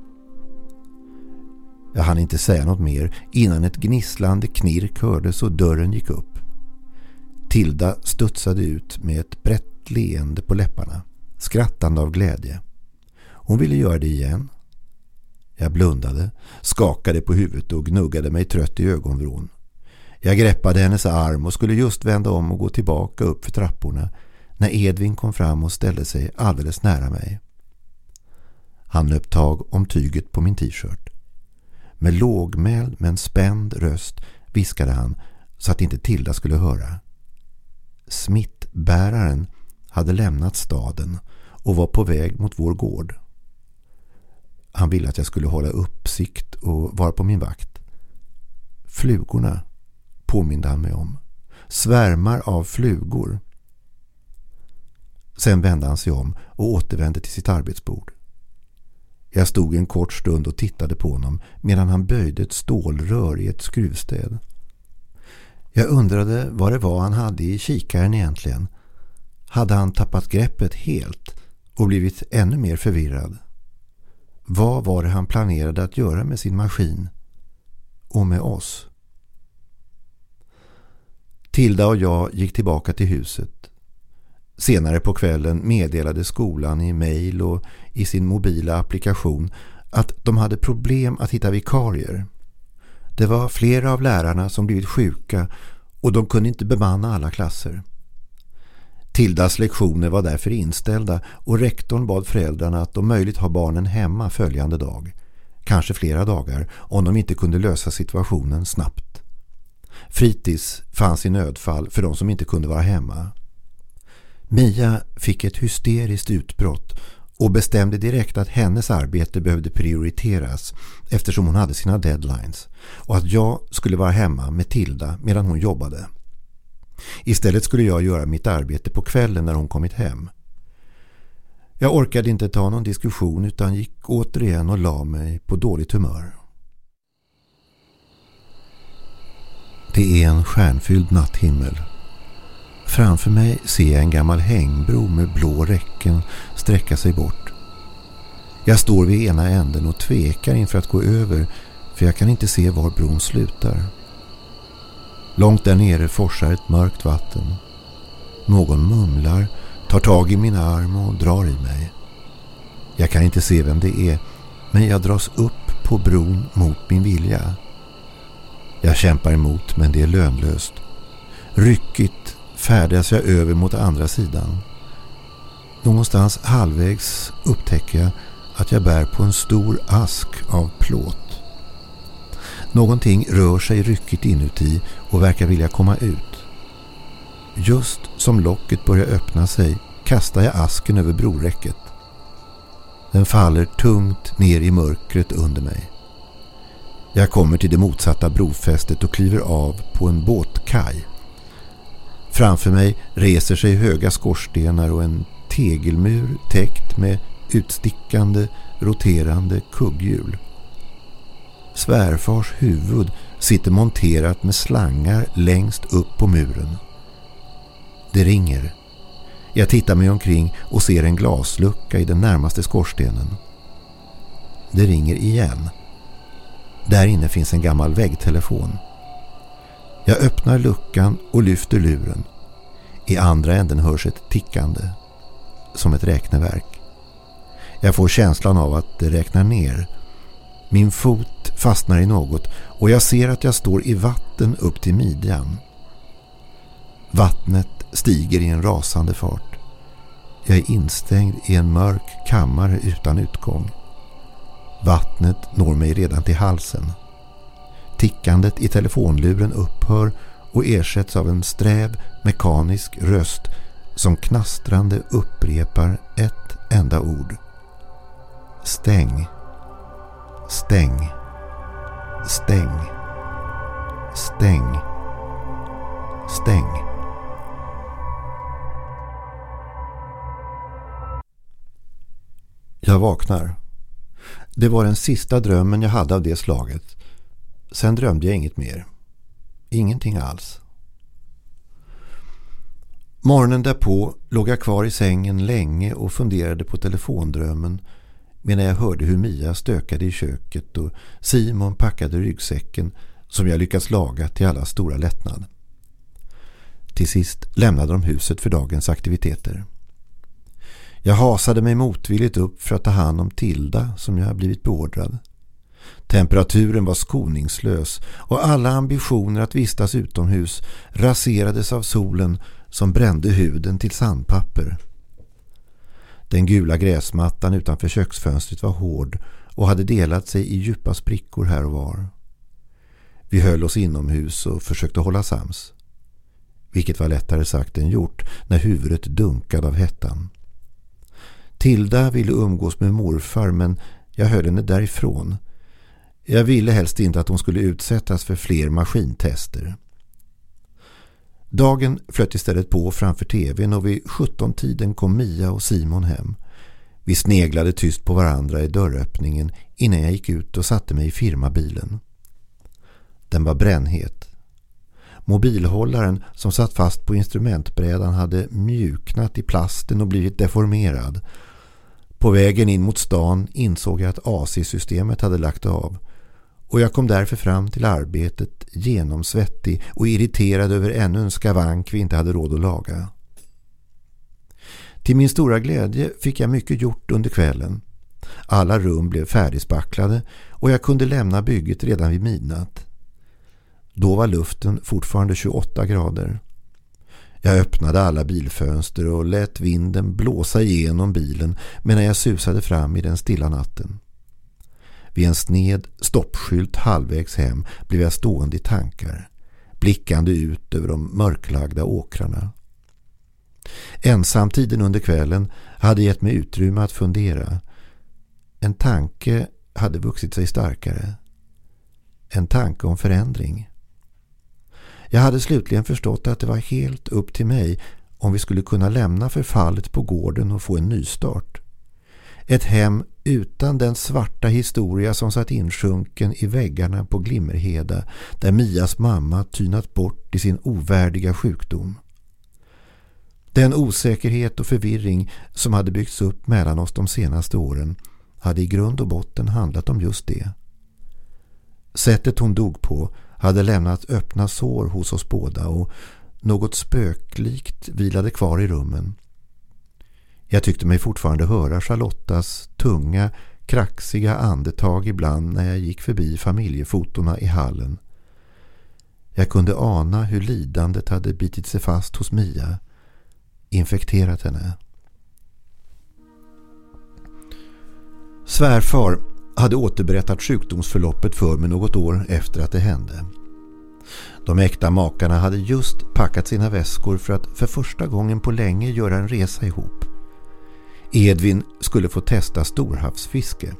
Jag hann inte säga något mer innan ett gnisslande knirk hördes och dörren gick upp. Tilda studsade ut med ett brett leende på läpparna, skrattande av glädje. Hon ville göra det igen. Jag blundade, skakade på huvudet och gnuggade mig trött i ögonvrån. Jag greppade hennes arm och skulle just vända om och gå tillbaka upp för trapporna när Edvin kom fram och ställde sig alldeles nära mig. Han löp tag om tyget på min t-shirt. Med lågmäld men spänd röst viskade han så att inte Tilda skulle höra. Smittbäraren hade lämnat staden och var på väg mot vår gård. Han ville att jag skulle hålla uppsikt och vara på min vakt. Flugorna påminde han mig om. Svärmar av flugor. Sen vände han sig om och återvände till sitt arbetsbord. Jag stod en kort stund och tittade på honom medan han böjde ett stålrör i ett skruvstäd. Jag undrade vad det var han hade i kikaren egentligen. Hade han tappat greppet helt och blivit ännu mer förvirrad? Vad var det han planerade att göra med sin maskin? Och med oss? Tilda och jag gick tillbaka till huset. Senare på kvällen meddelade skolan i mejl och i sin mobila applikation att de hade problem att hitta vikarier. Det var flera av lärarna som blivit sjuka och de kunde inte bemanna alla klasser. Tildas lektioner var därför inställda och rektorn bad föräldrarna att om möjligt ha barnen hemma följande dag. Kanske flera dagar om de inte kunde lösa situationen snabbt. Fritids fanns i nödfall för de som inte kunde vara hemma. Mia fick ett hysteriskt utbrott och bestämde direkt att hennes arbete behövde prioriteras eftersom hon hade sina deadlines och att jag skulle vara hemma med Tilda medan hon jobbade. Istället skulle jag göra mitt arbete på kvällen när hon kommit hem. Jag orkade inte ta någon diskussion utan gick återigen och la mig på dåligt humör. Det är en stjärnfylld natthimmel. Framför mig ser jag en gammal hängbro med blå räcken sträcka sig bort. Jag står vid ena änden och tvekar inför att gå över för jag kan inte se var bron slutar. Långt där nere forsar ett mörkt vatten. Någon mumlar, tar tag i min arm och drar i mig. Jag kan inte se vem det är, men jag dras upp på bron mot min vilja. Jag kämpar emot, men det är lönlöst. Ryckigt färdas jag över mot andra sidan. Någonstans halvvägs upptäcker jag att jag bär på en stor ask av plåt. Någonting rör sig ryckigt inuti och verkar vilja komma ut. Just som locket börjar öppna sig kastar jag asken över broräcket. Den faller tungt ner i mörkret under mig. Jag kommer till det motsatta brofästet och kliver av på en båtkaj. Framför mig reser sig höga skorstenar och en tegelmur täckt med utstickande, roterande kugghjul. Svärfars huvud sitter monterat med slangar längst upp på muren. Det ringer. Jag tittar mig omkring och ser en glaslucka i den närmaste skorstenen. Det ringer igen. Där inne finns en gammal väggtelefon. Jag öppnar luckan och lyfter luren. I andra änden hörs ett tickande. Som ett räkneverk. Jag får känslan av att det räknar ner. Min fot fastnar i något och jag ser att jag står i vatten upp till midjan. Vattnet stiger i en rasande fart. Jag är instängd i en mörk kammare utan utgång. Vattnet når mig redan till halsen. Tickandet i telefonluren upphör och ersätts av en sträv mekanisk röst som knastrande upprepar ett enda ord. Stäng. Stäng. Stäng. Stäng. Stäng. Jag vaknar. Det var den sista drömmen jag hade av det slaget. Sen drömde jag inget mer. Ingenting alls. Morgonen därpå låg jag kvar i sängen länge och funderade på telefondrömmen medan jag hörde hur Mia stökade i köket och Simon packade ryggsäcken som jag lyckats laga till alla stora lättnad. Till sist lämnade de huset för dagens aktiviteter. Jag hasade mig motvilligt upp för att ta hand om Tilda som jag blivit beordrad. Temperaturen var skoningslös och alla ambitioner att vistas utomhus raserades av solen som brände huden till sandpapper. Den gula gräsmattan utanför köksfönstret var hård och hade delat sig i djupa sprickor här och var. Vi höll oss inomhus och försökte hålla sams. Vilket var lättare sagt än gjort när huvudet dunkade av hettan. Tilda ville umgås med morfar men jag höll henne därifrån. Jag ville helst inte att hon skulle utsättas för fler maskintester. Dagen flöt istället på framför tvn och vid 17-tiden kom Mia och Simon hem. Vi sneglade tyst på varandra i dörröppningen innan jag gick ut och satte mig i firmabilen. Den var brännhet. Mobilhållaren som satt fast på instrumentbrädan hade mjuknat i plasten och blivit deformerad. På vägen in mot stan insåg jag att AC-systemet hade lagt av och jag kom därför fram till arbetet genomsvettig och irriterad över ännu en skavank vi inte hade råd att laga. Till min stora glädje fick jag mycket gjort under kvällen. Alla rum blev färdigspacklade och jag kunde lämna bygget redan vid midnatt. Då var luften fortfarande 28 grader. Jag öppnade alla bilfönster och lät vinden blåsa igenom bilen medan jag susade fram i den stilla natten. Vid en sned stoppskylt halvvägs hem blev jag stående i tankar, blickande ut över de mörklagda åkrarna. Ensamtiden under kvällen hade gett mig utrymme att fundera. En tanke hade vuxit sig starkare. En tanke om förändring. Jag hade slutligen förstått att det var helt upp till mig om vi skulle kunna lämna förfallet på gården och få en nystart. Ett hem utan den svarta historia som satt insjunken i väggarna på Glimmerheda där Mias mamma tynat bort i sin ovärdiga sjukdom. Den osäkerhet och förvirring som hade byggts upp mellan oss de senaste åren hade i grund och botten handlat om just det. Sättet hon dog på hade lämnat öppna sår hos oss båda och något spöklikt vilade kvar i rummen. Jag tyckte mig fortfarande höra Charlottas tunga, kraxiga andetag ibland när jag gick förbi familjefotorna i hallen. Jag kunde ana hur lidandet hade bitit sig fast hos Mia, infekterat henne. Svärfar hade återberättat sjukdomsförloppet för mig något år efter att det hände. De äkta makarna hade just packat sina väskor för att för första gången på länge göra en resa ihop. Edvin skulle få testa storhavsfiske,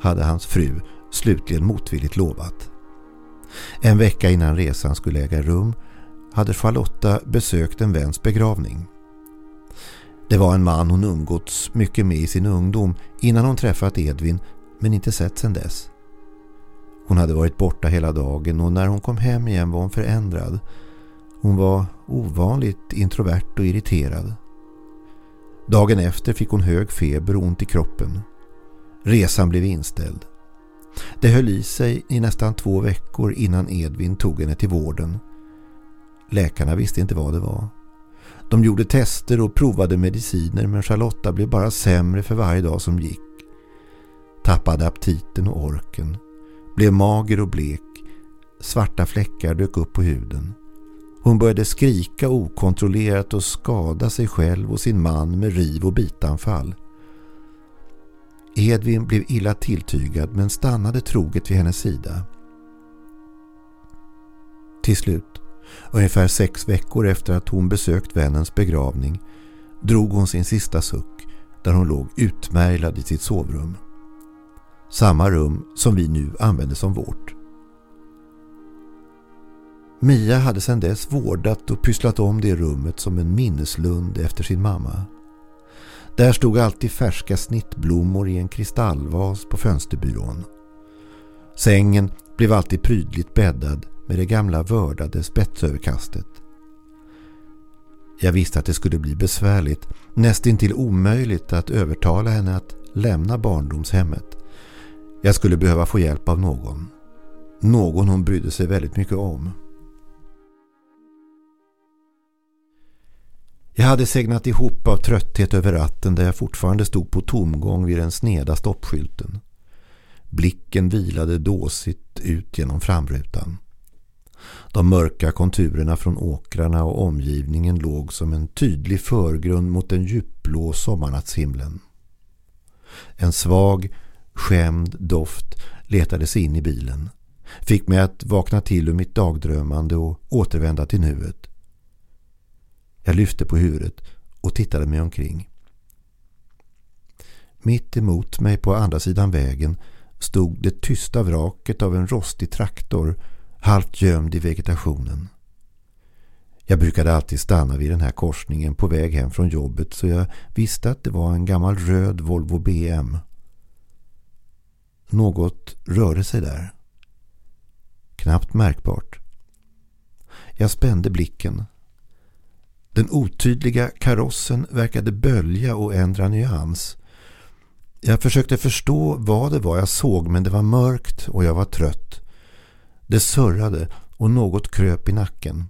hade hans fru slutligen motvilligt lovat. En vecka innan resan skulle äga rum hade Charlotta besökt en väns begravning. Det var en man hon umgåtts mycket med i sin ungdom innan hon träffat Edvin men inte sett sedan dess. Hon hade varit borta hela dagen och när hon kom hem igen var hon förändrad. Hon var ovanligt introvert och irriterad. Dagen efter fick hon hög feber och ont i kroppen. Resan blev inställd. Det höll i sig i nästan två veckor innan Edvin tog henne till vården. Läkarna visste inte vad det var. De gjorde tester och provade mediciner men Charlotta blev bara sämre för varje dag som gick. Tappade aptiten och orken. Blev mager och blek. Svarta fläckar dök upp på huden. Hon började skrika okontrollerat och skada sig själv och sin man med riv- och bitanfall. Edvin blev illa tilltygad men stannade troget vid hennes sida. Till slut, ungefär sex veckor efter att hon besökt vännens begravning, drog hon sin sista suck där hon låg utmärglad i sitt sovrum. Samma rum som vi nu använder som vårt. Mia hade sedan dess vårdat och pysslat om det rummet som en minneslund efter sin mamma. Där stod alltid färska snittblommor i en kristallvas på fönsterbyrån. Sängen blev alltid prydligt bäddad med det gamla vördade spetsöverkastet. Jag visste att det skulle bli besvärligt, nästintill omöjligt att övertala henne att lämna barndomshemmet. Jag skulle behöva få hjälp av någon. Någon hon brydde sig väldigt mycket om. Jag hade segnat ihop av trötthet över ratten där jag fortfarande stod på tomgång vid den sneda stoppskylten. Blicken vilade dåsigt ut genom framrutan. De mörka konturerna från åkrarna och omgivningen låg som en tydlig förgrund mot den djupblå sommarnattshimlen. En svag, skämd doft letade sig in i bilen. Fick mig att vakna till ur mitt dagdrömmande och återvända till nuet. Jag lyfte på huvudet och tittade mig omkring. Mitt emot mig på andra sidan vägen stod det tysta vraket av en rostig traktor halvt gömd i vegetationen. Jag brukade alltid stanna vid den här korsningen på väg hem från jobbet så jag visste att det var en gammal röd Volvo BM. Något rörde sig där. Knappt märkbart. Jag spände blicken. Den otydliga karossen verkade bölja och ändra nyans. Jag försökte förstå vad det var jag såg men det var mörkt och jag var trött. Det surrade och något kröp i nacken.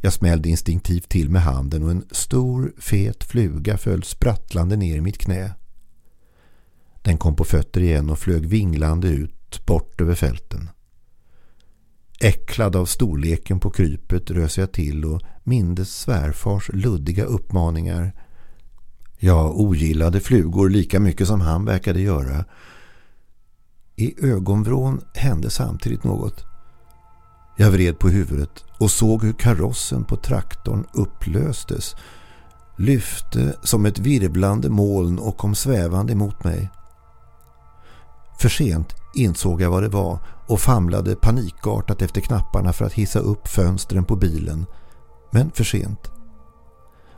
Jag smällde instinktivt till med handen och en stor, fet fluga föll sprattlande ner i mitt knä. Den kom på fötter igen och flög vinglande ut bort över fälten. Äcklad av storleken på krypet rös jag till och mindes svärfars luddiga uppmaningar. Jag ogillade flugor lika mycket som han verkade göra. I ögonvrån hände samtidigt något. Jag vred på huvudet och såg hur karossen på traktorn upplöstes, lyfte som ett virblande moln och kom svävande mot mig. För sent insåg jag vad det var och famlade panikartat efter knapparna för att hissa upp fönstren på bilen. Men för sent.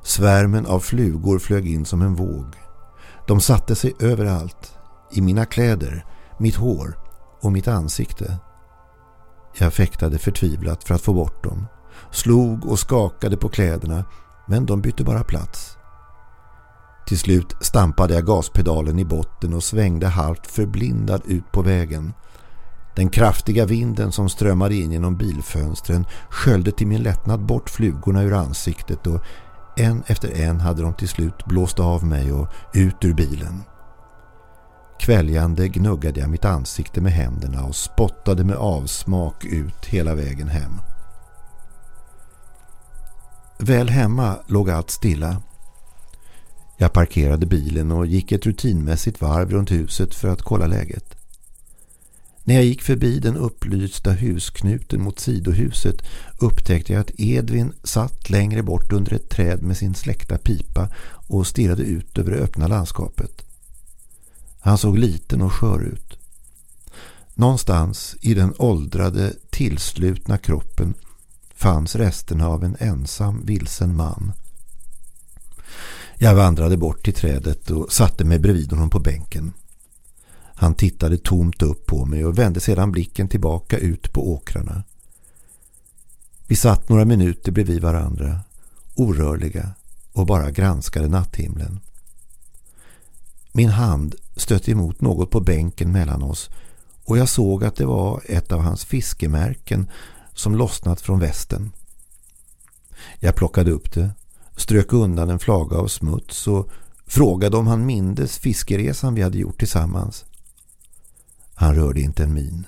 Svärmen av flugor flög in som en våg. De satte sig överallt. I mina kläder, mitt hår och mitt ansikte. Jag fäktade förtvivlat för att få bort dem. Slog och skakade på kläderna men de bytte bara plats. Till slut stampade jag gaspedalen i botten och svängde halvt förblindad ut på vägen. Den kraftiga vinden som strömmade in genom bilfönstren sköljde till min lättnad bort flugorna ur ansiktet och en efter en hade de till slut blåst av mig och ut ur bilen. Kväljande gnuggade jag mitt ansikte med händerna och spottade med avsmak ut hela vägen hem. Väl hemma låg allt stilla. Jag parkerade bilen och gick ett rutinmässigt varv runt huset för att kolla läget. När jag gick förbi den upplysta husknuten mot sidohuset upptäckte jag att Edvin satt längre bort under ett träd med sin släckta pipa och stirrade ut över det öppna landskapet. Han såg liten och skör ut. Någonstans i den åldrade, tillslutna kroppen fanns resten av en ensam, vilsen man. Jag vandrade bort till trädet och satte mig bredvid honom på bänken. Han tittade tomt upp på mig och vände sedan blicken tillbaka ut på åkrarna. Vi satt några minuter bredvid varandra, orörliga och bara granskade natthimlen. Min hand stötte emot något på bänken mellan oss och jag såg att det var ett av hans fiskemärken som lossnat från västen. Jag plockade upp det, strök undan en flaga av smuts och frågade om han mindes fiskeresan vi hade gjort tillsammans. Han rörde inte en min.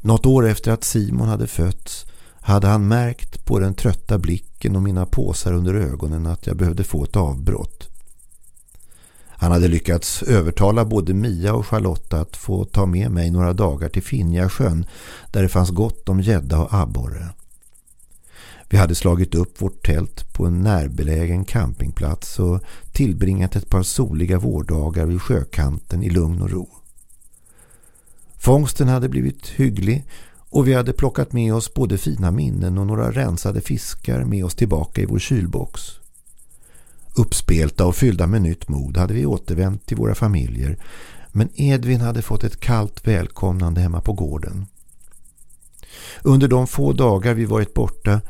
Något år efter att Simon hade fötts hade han märkt på den trötta blicken och mina påsar under ögonen att jag behövde få ett avbrott. Han hade lyckats övertala både Mia och Charlotta att få ta med mig några dagar till Finjasjön där det fanns gott om gädda och abborre. Vi hade slagit upp vårt tält på en närbelägen campingplats och tillbringat ett par soliga vårdagar vid sjökanten i lugn och ro. Fångsten hade blivit hygglig och vi hade plockat med oss både fina minnen och några rensade fiskar med oss tillbaka i vår kylbox. Uppspelta och fyllda med nytt mod hade vi återvänt till våra familjer men Edvin hade fått ett kallt välkomnande hemma på gården. Under de få dagar vi varit borta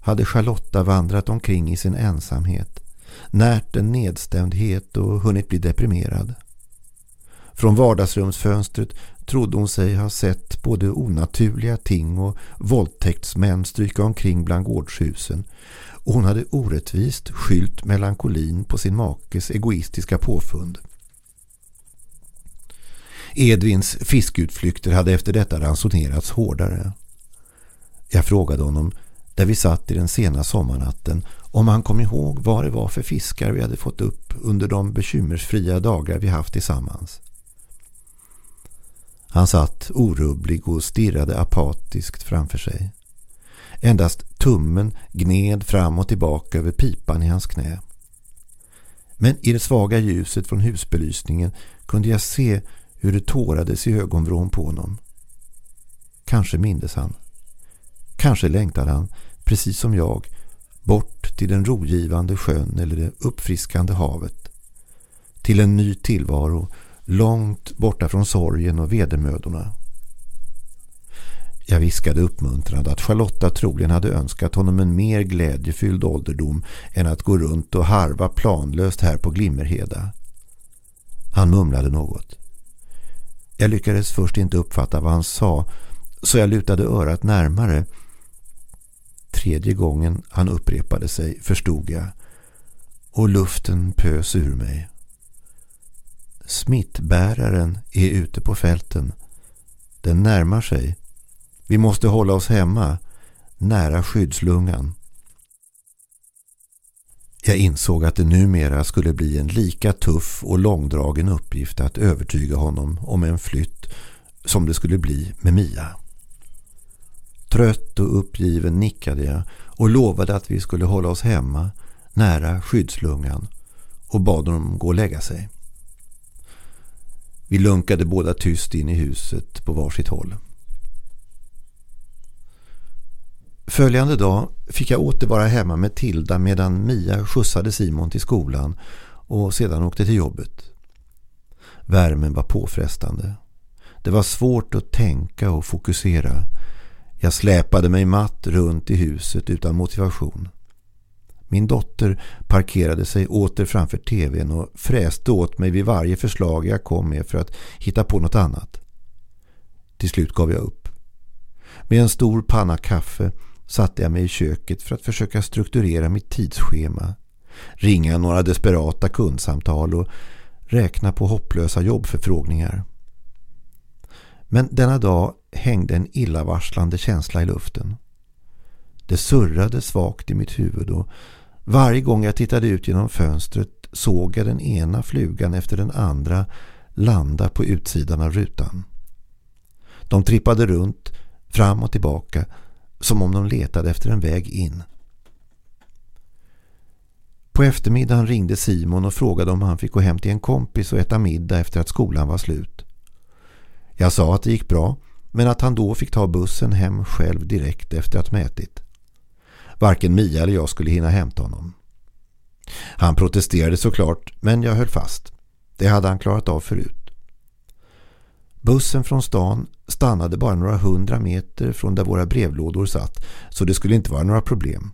hade Charlotta vandrat omkring i sin ensamhet, närt en nedstämdhet och hunnit bli deprimerad. Från vardagsrumsfönstret trodde hon sig ha sett både onaturliga ting och våldtäktsmän stryka omkring bland gårdshusen och hon hade orättvist skylt melankolin på sin makes egoistiska påfund. Edvins fiskutflykter hade efter detta ransonerats hårdare. Jag frågade honom, där vi satt i den sena sommarnatten, om han kom ihåg vad det var för fiskar vi hade fått upp under de bekymmersfria dagar vi haft tillsammans. Han satt orubblig och stirrade apatiskt framför sig. Endast tummen gned fram och tillbaka över pipan i hans knä. Men i det svaga ljuset från husbelysningen kunde jag se hur det tårades i ögonvrån på honom. Kanske mindes han. Kanske längtade han, precis som jag, bort till den rogivande sjön eller det uppfriskande havet. Till en ny tillvaro, långt borta från sorgen och vedermödorna. Jag viskade uppmuntrande att Charlotta troligen hade önskat honom en mer glädjefylld ålderdom än att gå runt och harva planlöst här på Glimmerheda. Han mumlade något. Jag lyckades först inte uppfatta vad han sa så jag lutade örat närmare. Tredje gången han upprepade sig förstod jag och luften pös ur mig. Smittbäraren är ute på fälten. Den närmar sig. Vi måste hålla oss hemma, nära skyddslungan. Jag insåg att det numera skulle bli en lika tuff och långdragen uppgift att övertyga honom om en flytt som det skulle bli med Mia. Trött och uppgiven nickade jag och lovade att vi skulle hålla oss hemma nära skyddslungan och bad dem gå och lägga sig. Vi lunkade båda tyst in i huset på varsitt håll. Följande dag fick jag åter vara hemma med Tilda medan Mia skjutsade Simon till skolan och sedan åkte till jobbet. Värmen var påfrestande. Det var svårt att tänka och fokusera. Jag släpade mig matt runt i huset utan motivation. Min dotter parkerade sig åter framför tvn och fräste åt mig vid varje förslag jag kom med för att hitta på något annat. Till slut gav jag upp. Med en stor panna kaffe satte jag mig i köket för att försöka strukturera mitt tidsschema, ringa några desperata kundsamtal och räkna på hopplösa jobbförfrågningar. Men denna dag hängde en illavarslande känsla i luften. Det surrade svagt i mitt huvud och varje gång jag tittade ut genom fönstret såg jag den ena flugan efter den andra landa på utsidan av rutan. De trippade runt, fram och tillbaka, som om de letade efter en väg in. På eftermiddagen ringde Simon och frågade om han fick gå hem till en kompis och äta middag efter att skolan var slut. Jag sa att det gick bra, men att han då fick ta bussen hem själv direkt efter att mätit. Varken Mia eller jag skulle hinna hämta honom. Han protesterade såklart, men jag höll fast. Det hade han klarat av förut. Bussen från stan stannade bara några hundra meter från där våra brevlådor satt, så det skulle inte vara några problem.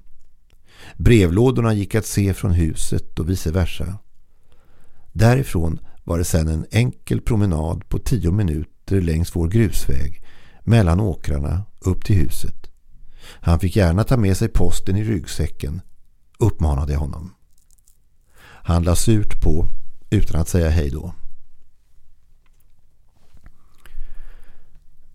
Brevlådorna gick att se från huset och vice versa. Därifrån var det sedan en enkel promenad på tio minuter längs vår grusväg, mellan åkrarna upp till huset. Han fick gärna ta med sig posten i ryggsäcken, uppmanade jag honom. Han la surt på utan att säga hej då.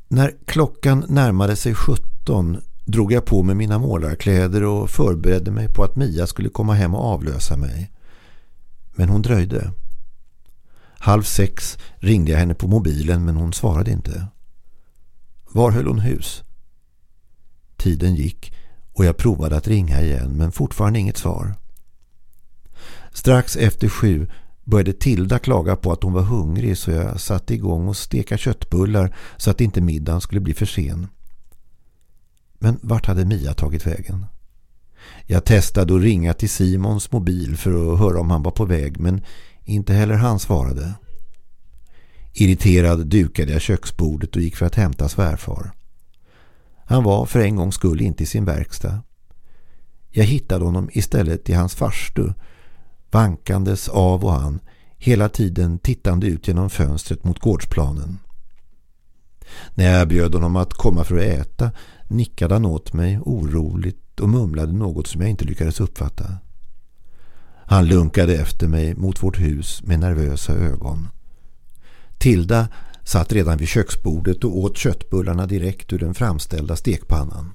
När klockan närmade sig 17 drog jag på mig mina målarkläder och förberedde mig på att Mia skulle komma hem och avlösa mig. Men hon dröjde. Halv sex ringde jag henne på mobilen men hon svarade inte. Var höll hon hus? Tiden gick och jag provade att ringa igen men fortfarande inget svar. Strax efter sju började Tilda klaga på att hon var hungrig så jag satte igång och steka köttbullar så att inte middagen skulle bli för sen. Men vart hade Mia tagit vägen? Jag testade att ringa till Simons mobil för att höra om han var på väg men inte heller han svarade. Irriterad dukade jag köksbordet och gick för att hämta svärfar. Han var för en gångs skull inte i sin verkstad. Jag hittade honom istället i hans farstu vankandes av och an, hela tiden tittande ut genom fönstret mot gårdsplanen. När jag bjöd honom att komma för att äta nickade han åt mig oroligt och mumlade något som jag inte lyckades uppfatta. Han lunkade efter mig mot vårt hus med nervösa ögon. Tilda satt redan vid köksbordet och åt köttbullarna direkt ur den framställda stekpannan.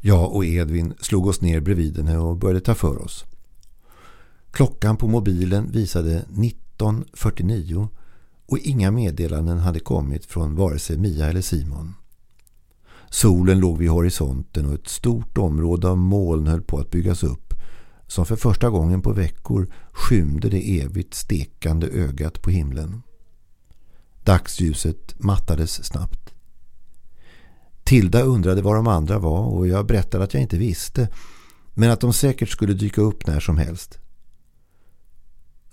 Jag och Edvin slog oss ner bredvid henne och började ta för oss. Klockan på mobilen visade 19.49 och inga meddelanden hade kommit från vare sig Mia eller Simon. Solen låg vid horisonten och ett stort område av moln höll på att byggas upp som för första gången på veckor skymde det evigt stekande ögat på himlen. Dagsljuset mattades snabbt. Tilda undrade var de andra var och jag berättade att jag inte visste men att de säkert skulle dyka upp när som helst.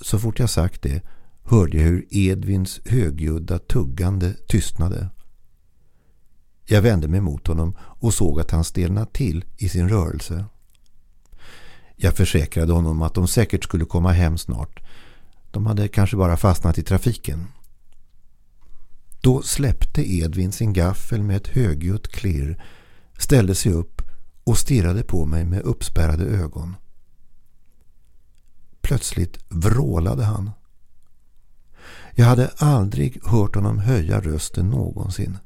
Så fort jag sagt det hörde jag hur Edvins högljudda tuggande tystnade. Jag vände mig mot honom och såg att han stelnade till i sin rörelse. Jag försäkrade honom att de säkert skulle komma hem snart. De hade kanske bara fastnat i trafiken. Då släppte Edvin sin gaffel med ett högljutt klirr, ställde sig upp och stirrade på mig med uppspärrade ögon. Plötsligt vrålade han. Jag hade aldrig hört honom höja rösten någonsin.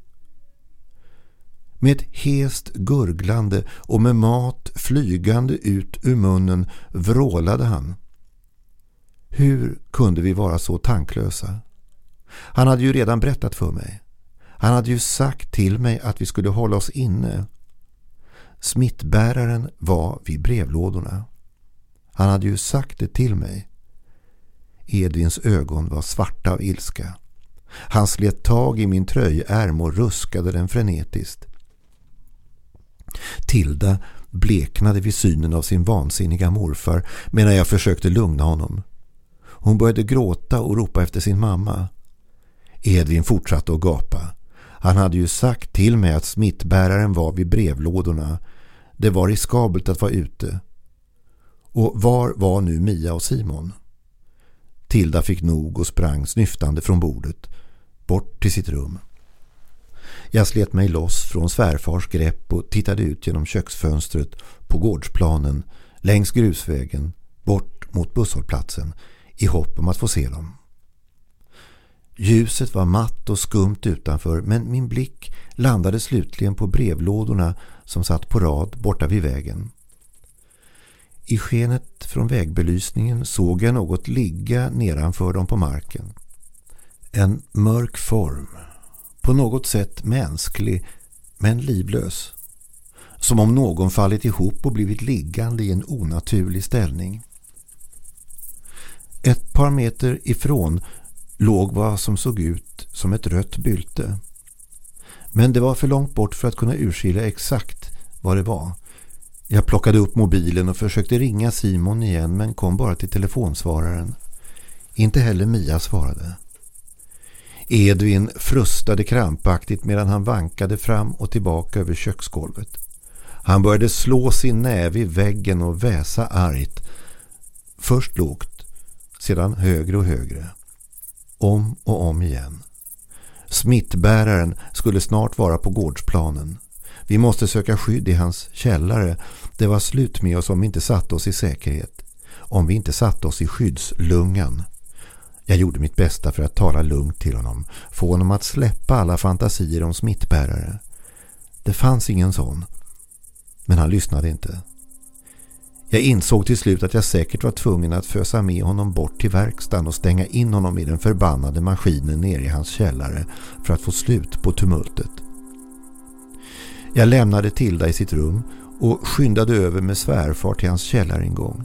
Med ett hest gurglande och med mat flygande ut ur munnen vrålade han. Hur kunde vi vara så tanklösa? Han hade ju redan berättat för mig. Han hade ju sagt till mig att vi skulle hålla oss inne. Smittbäraren var vid brevlådorna. Han hade ju sagt det till mig. Edvins ögon var svarta av ilska. Han slet tag i min tröjärm och ruskade den frenetiskt. Tilda bleknade vid synen av sin vansinniga morfar medan jag försökte lugna honom. Hon började gråta och ropa efter sin mamma. Edvin fortsatte att gapa. Han hade ju sagt till mig att smittbäraren var vid brevlådorna. Det var riskabelt att vara ute. Och var var nu Mia och Simon? Tilda fick nog och sprang snyftande från bordet, bort till sitt rum. Jag slet mig loss från svärfars grepp och tittade ut genom köksfönstret på gårdsplanen, längs grusvägen, bort mot busshållplatsen i hopp om att få se dem. Ljuset var matt och skumt utanför men min blick landade slutligen på brevlådorna som satt på rad borta vid vägen. I skenet från vägbelysningen såg jag något ligga nedanför dem på marken. En mörk form, på något sätt mänsklig men livlös. Som om någon fallit ihop och blivit liggande i en onaturlig ställning. Ett par meter ifrån låg vad som såg ut som ett rött bylte. Men det var för långt bort för att kunna urskilja exakt vad det var. Jag plockade upp mobilen och försökte ringa Simon igen men kom bara till telefonsvararen. Inte heller Mia svarade. Edvin frustade krampaktigt medan han vankade fram och tillbaka över köksgolvet. Han började slå sin näve i väggen och väsa argt. Först lågt, sedan högre och högre. Om och om igen. Smittbäraren skulle snart vara på gårdsplanen. Vi måste söka skydd i hans källare. Det var slut med oss om vi inte satte oss i säkerhet. Om vi inte satte oss i skyddslungan. Jag gjorde mitt bästa för att tala lugnt till honom. Få honom att släppa alla fantasier om smittbärare. Det fanns ingen sån. Men han lyssnade inte. Jag insåg till slut att jag säkert var tvungen att fösa med honom bort till verkstaden och stänga in honom i den förbannade maskinen nere i hans källare för att få slut på tumultet. Jag lämnade Tilda i sitt rum och skyndade över med svärfar till hans källaringång.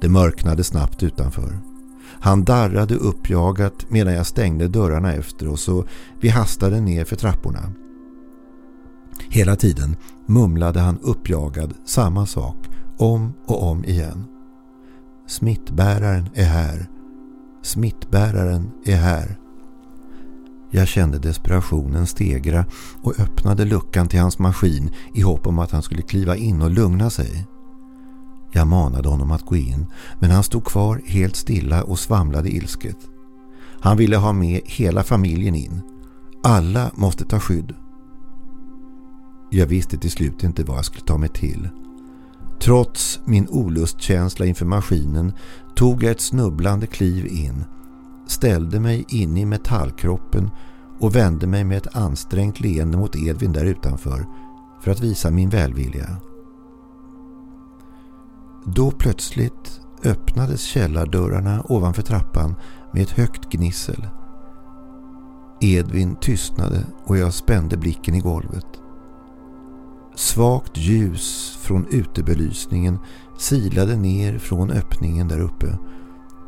Det mörknade snabbt utanför. Han darrade uppjagat medan jag stängde dörrarna efter oss och vi hastade ner för trapporna. Hela tiden mumlade han uppjagad samma sak om och om igen. Smittbäraren är här. Smittbäraren är här. Jag kände desperationen stegra och öppnade luckan till hans maskin i hopp om att han skulle kliva in och lugna sig. Jag manade honom att gå in men han stod kvar helt stilla och svamlade ilsket. Han ville ha med hela familjen in. Alla måste ta skydd. Jag visste till slut inte vad jag skulle ta mig till. Trots min olustkänsla inför maskinen tog jag ett snubblande kliv in, ställde mig in i metallkroppen och vände mig med ett ansträngt leende mot Edvin där utanför för att visa min välvilja. Då plötsligt öppnades källardörrarna ovanför trappan med ett högt gnissel. Edvin tystnade och jag spände blicken i golvet. Svagt ljus från utebelysningen silade ner från öppningen där uppe.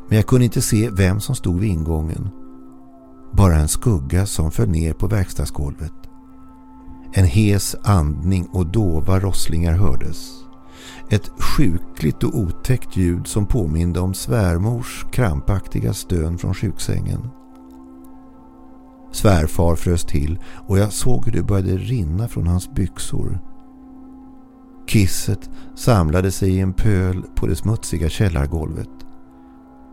Men jag kunde inte se vem som stod vid ingången. Bara en skugga som föll ner på verkstadsgolvet. En hes andning och dova rosslingar hördes. Ett sjukligt och otäckt ljud som påminde om svärmors krampaktiga stön från sjuksängen. Svärfar frös till och jag såg hur det började rinna från hans byxor. Kisset samlade sig i en pöl på det smutsiga källargolvet.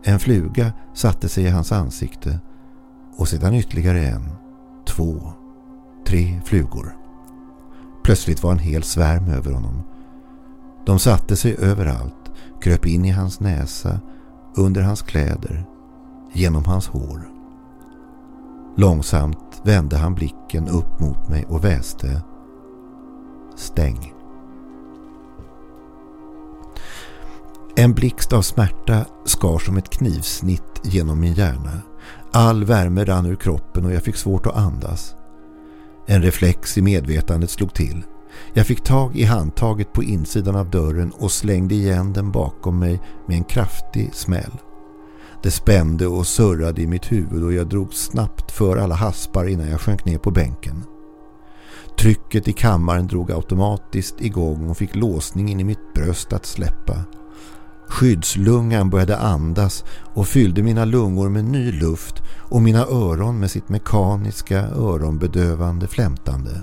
En fluga satte sig i hans ansikte och sedan ytterligare en, två, tre flugor. Plötsligt var en hel svärm över honom. De satte sig överallt, kröp in i hans näsa, under hans kläder, genom hans hår. Långsamt vände han blicken upp mot mig och väste Stäng. En blixt av smärta skar som ett knivsnitt genom min hjärna. All värme rann ur kroppen och jag fick svårt att andas. En reflex i medvetandet slog till. Jag fick tag i handtaget på insidan av dörren och slängde igen den bakom mig med en kraftig smäll. Det spände och surrade i mitt huvud och jag drog snabbt för alla haspar innan jag sjönk ner på bänken. Trycket i kammaren drog automatiskt igång och fick låsning in i mitt bröst att släppa. Skyddslungan började andas och fyllde mina lungor med ny luft och mina öron med sitt mekaniska öronbedövande flämtande.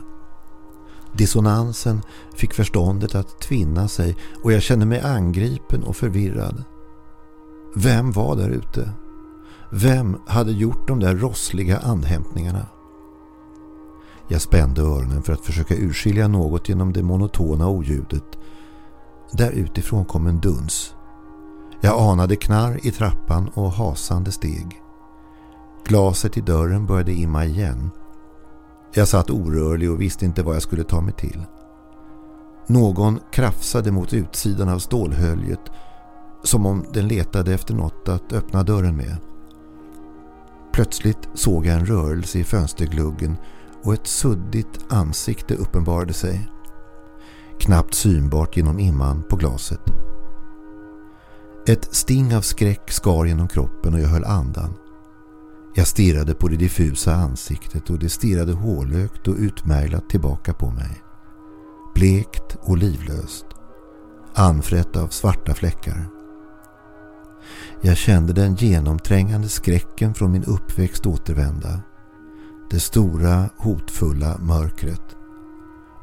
Dissonansen fick förståndet att tvinna sig och jag kände mig angripen och förvirrad. Vem var där ute? Vem hade gjort de där rossliga andhämtningarna? Jag spände öronen för att försöka urskilja något genom det monotona oljudet. Där utifrån kom en duns. Jag anade knarr i trappan och hasande steg. Glaset i dörren började imma igen. Jag satt orörlig och visste inte vad jag skulle ta mig till. Någon krafsade mot utsidan av stålhöljet som om den letade efter något att öppna dörren med. Plötsligt såg jag en rörelse i fönstergluggen och ett suddigt ansikte uppenbarade sig. Knappt synbart genom imman på glaset. Ett sting av skräck skar genom kroppen och jag höll andan. Jag stirrade på det diffusa ansiktet och det stirrade hålökt och utmärglat tillbaka på mig. Blekt och livlöst. Anfrätt av svarta fläckar. Jag kände den genomträngande skräcken från min uppväxt återvända. Det stora, hotfulla mörkret.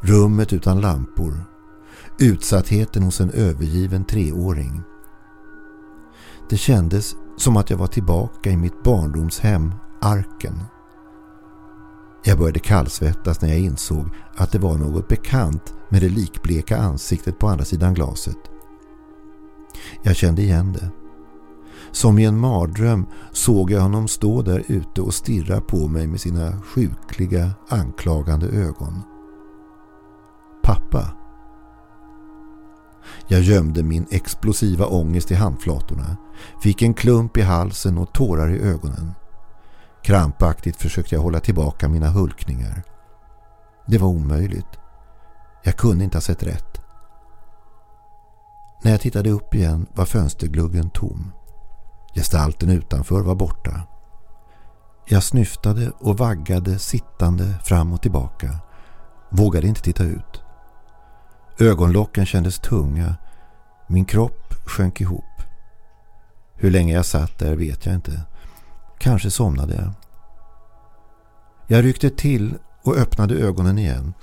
Rummet utan lampor. Utsattheten hos en övergiven treåring. Det kändes som att jag var tillbaka i mitt barndomshem, Arken. Jag började kallsvettas när jag insåg att det var något bekant med det likbleka ansiktet på andra sidan glaset. Jag kände igen det. Som i en mardröm såg jag honom stå där ute och stirra på mig med sina sjukliga, anklagande ögon. Pappa. Jag gömde min explosiva ångest i handflatorna, fick en klump i halsen och tårar i ögonen. Krampaktigt försökte jag hålla tillbaka mina hulkningar. Det var omöjligt. Jag kunde inte ha sett rätt. När jag tittade upp igen var fönstergluggen tom. Gestalten utanför var borta. Jag snyftade och vaggade sittande fram och tillbaka. Vågade inte titta ut. Ögonlocken kändes tunga. Min kropp sjönk ihop. Hur länge jag satt där vet jag inte. Kanske somnade jag. Jag ryckte till och öppnade ögonen igen.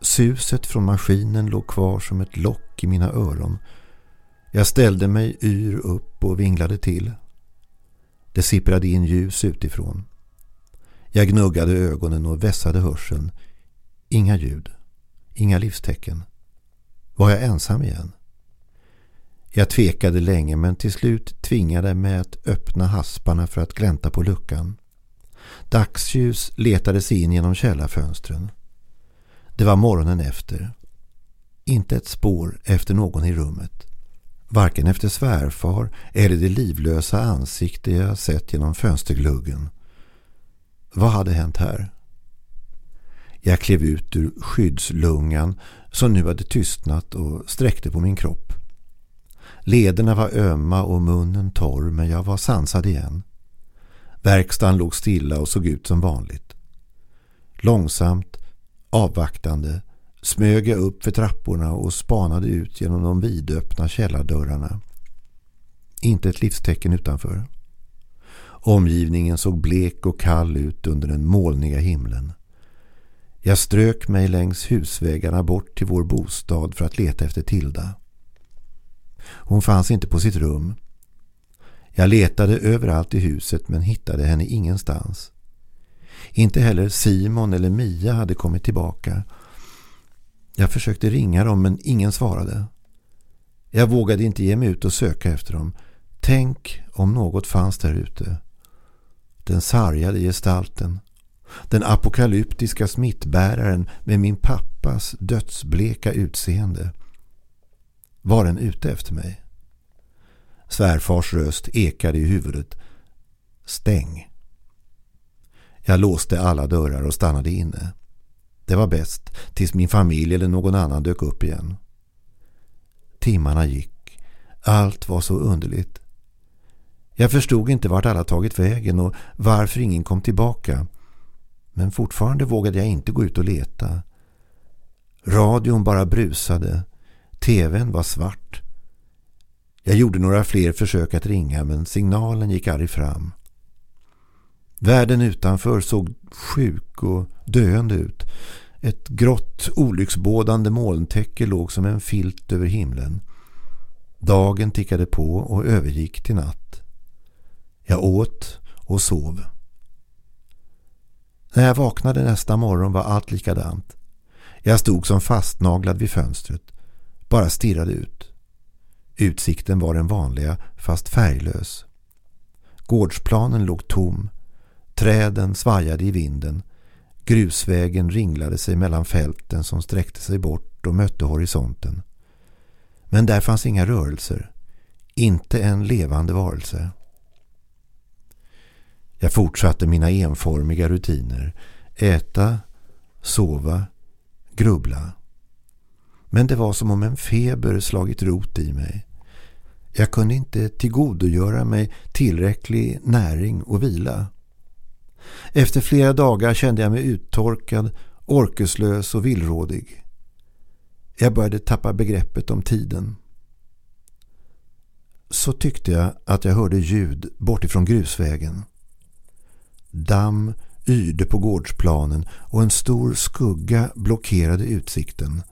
Suset från maskinen låg kvar som ett lock i mina öron. Jag ställde mig yr upp och vinglade till. Det sipprade in ljus utifrån. Jag gnuggade ögonen och vässade hörseln. Inga ljud. Inga livstecken. Var jag ensam igen? Jag tvekade länge men till slut tvingade mig att öppna hasparna för att glänta på luckan. Dagsljus letade sig in genom källarfönstren. Det var morgonen efter. Inte ett spår efter någon i rummet. Varken efter svärfar eller det livlösa ansikte jag sett genom fönstergluggen. Vad hade hänt här? Jag klev ut ur skyddslungan som nu hade tystnat och sträckte på min kropp. Lederna var ömma och munnen torr men jag var sansad igen. Verkstaden låg stilla och såg ut som vanligt. Långsamt, avvaktande smög jag upp för trapporna och spanade ut genom de vidöppna källardörrarna. Inte ett livstecken utanför. Omgivningen såg blek och kall ut under den molniga himlen. Jag strök mig längs husvägarna bort till vår bostad för att leta efter Tilda. Hon fanns inte på sitt rum. Jag letade överallt i huset men hittade henne ingenstans. Inte heller Simon eller Mia hade kommit tillbaka. Jag försökte ringa dem men ingen svarade. Jag vågade inte ge mig ut och söka efter dem. Tänk om något fanns där ute. Den sargade gestalten. Den apokalyptiska smittbäraren med min pappas dödsbleka utseende. Var den ute efter mig? Svärfars röst ekade i huvudet. Stäng. Jag låste alla dörrar och stannade inne. Det var bäst tills min familj eller någon annan dök upp igen. Timmarna gick. Allt var så underligt. Jag förstod inte vart alla tagit vägen och varför ingen kom tillbaka. Men fortfarande vågade jag inte gå ut och leta. Radion bara brusade. TVn var svart. Jag gjorde några fler försök att ringa men signalen gick aldrig fram. Världen utanför såg sjuk och döende ut. Ett grått olycksbådande molntäcke låg som en filt över himlen. Dagen tickade på och övergick till natt. Jag åt och sov. När jag vaknade nästa morgon var allt likadant. Jag stod som fastnaglad vid fönstret. Bara stirrade ut. Utsikten var den vanliga fast färglös. Gårdsplanen låg tom. Träden svajade i vinden. Grusvägen ringlade sig mellan fälten som sträckte sig bort och mötte horisonten. Men där fanns inga rörelser. Inte en levande varelse. Jag fortsatte mina enformiga rutiner. Äta, sova, grubbla. Men det var som om en feber slagit rot i mig. Jag kunde inte tillgodogöra mig tillräcklig näring och vila. Efter flera dagar kände jag mig uttorkad, orkeslös och villrådig. Jag började tappa begreppet om tiden. Så tyckte jag att jag hörde ljud bortifrån grusvägen. Damm yrde på gårdsplanen och en stor skugga blockerade utsikten.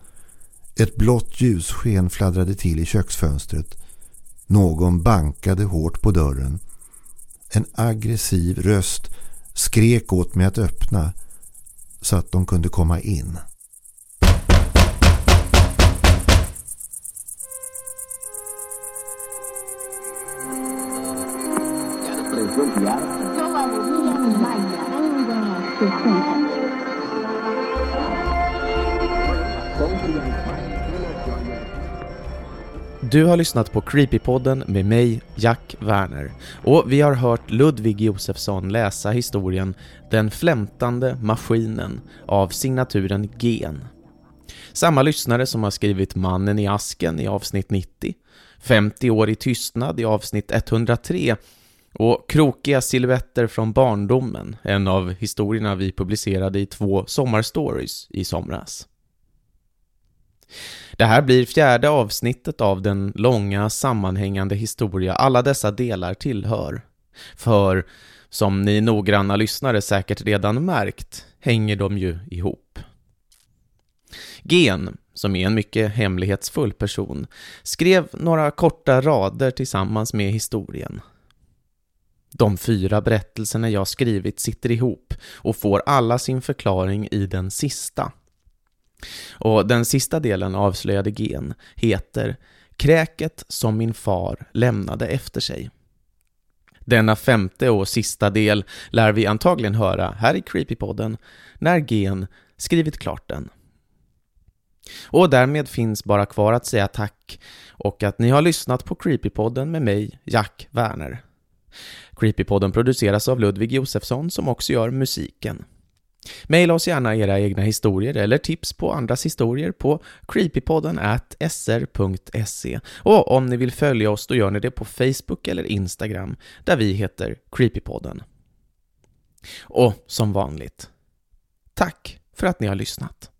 Ett blått ljussken fladdrade till i köksfönstret. Någon bankade hårt på dörren. En aggressiv röst skrek åt mig att öppna så att de kunde komma in. Du har lyssnat på Creepypodden med mig, Jack Werner. Och vi har hört Ludvig Josefsson läsa historien Den flämtande maskinen av signaturen Gen. Samma lyssnare som har skrivit Mannen i asken i avsnitt 90, 50 år i tystnad i avsnitt 103 och Krokiga silhuetter från barndomen, en av historierna vi publicerade i två sommarstories i somras. Det här blir fjärde avsnittet av den långa sammanhängande historia alla dessa delar tillhör. För, som ni noggranna lyssnare säkert redan märkt, hänger de ju ihop. Gen, som är en mycket hemlighetsfull person, skrev några korta rader tillsammans med historien. De fyra berättelserna jag skrivit sitter ihop och får alla sin förklaring i den sista. Och den sista delen avslöjade gen heter Kräket som min far lämnade efter sig. Denna femte och sista del lär vi antagligen höra här i Creepypodden när gen skrivit klart den. Och därmed finns bara kvar att säga tack och att ni har lyssnat på Creepypodden med mig, Jack Werner. Creepypodden produceras av Ludvig Josefsson som också gör musiken. Maila oss gärna era egna historier eller tips på andras historier på creepypodden at sr.se och om ni vill följa oss då gör ni det på Facebook eller Instagram där vi heter Creepypodden. Och som vanligt, tack för att ni har lyssnat.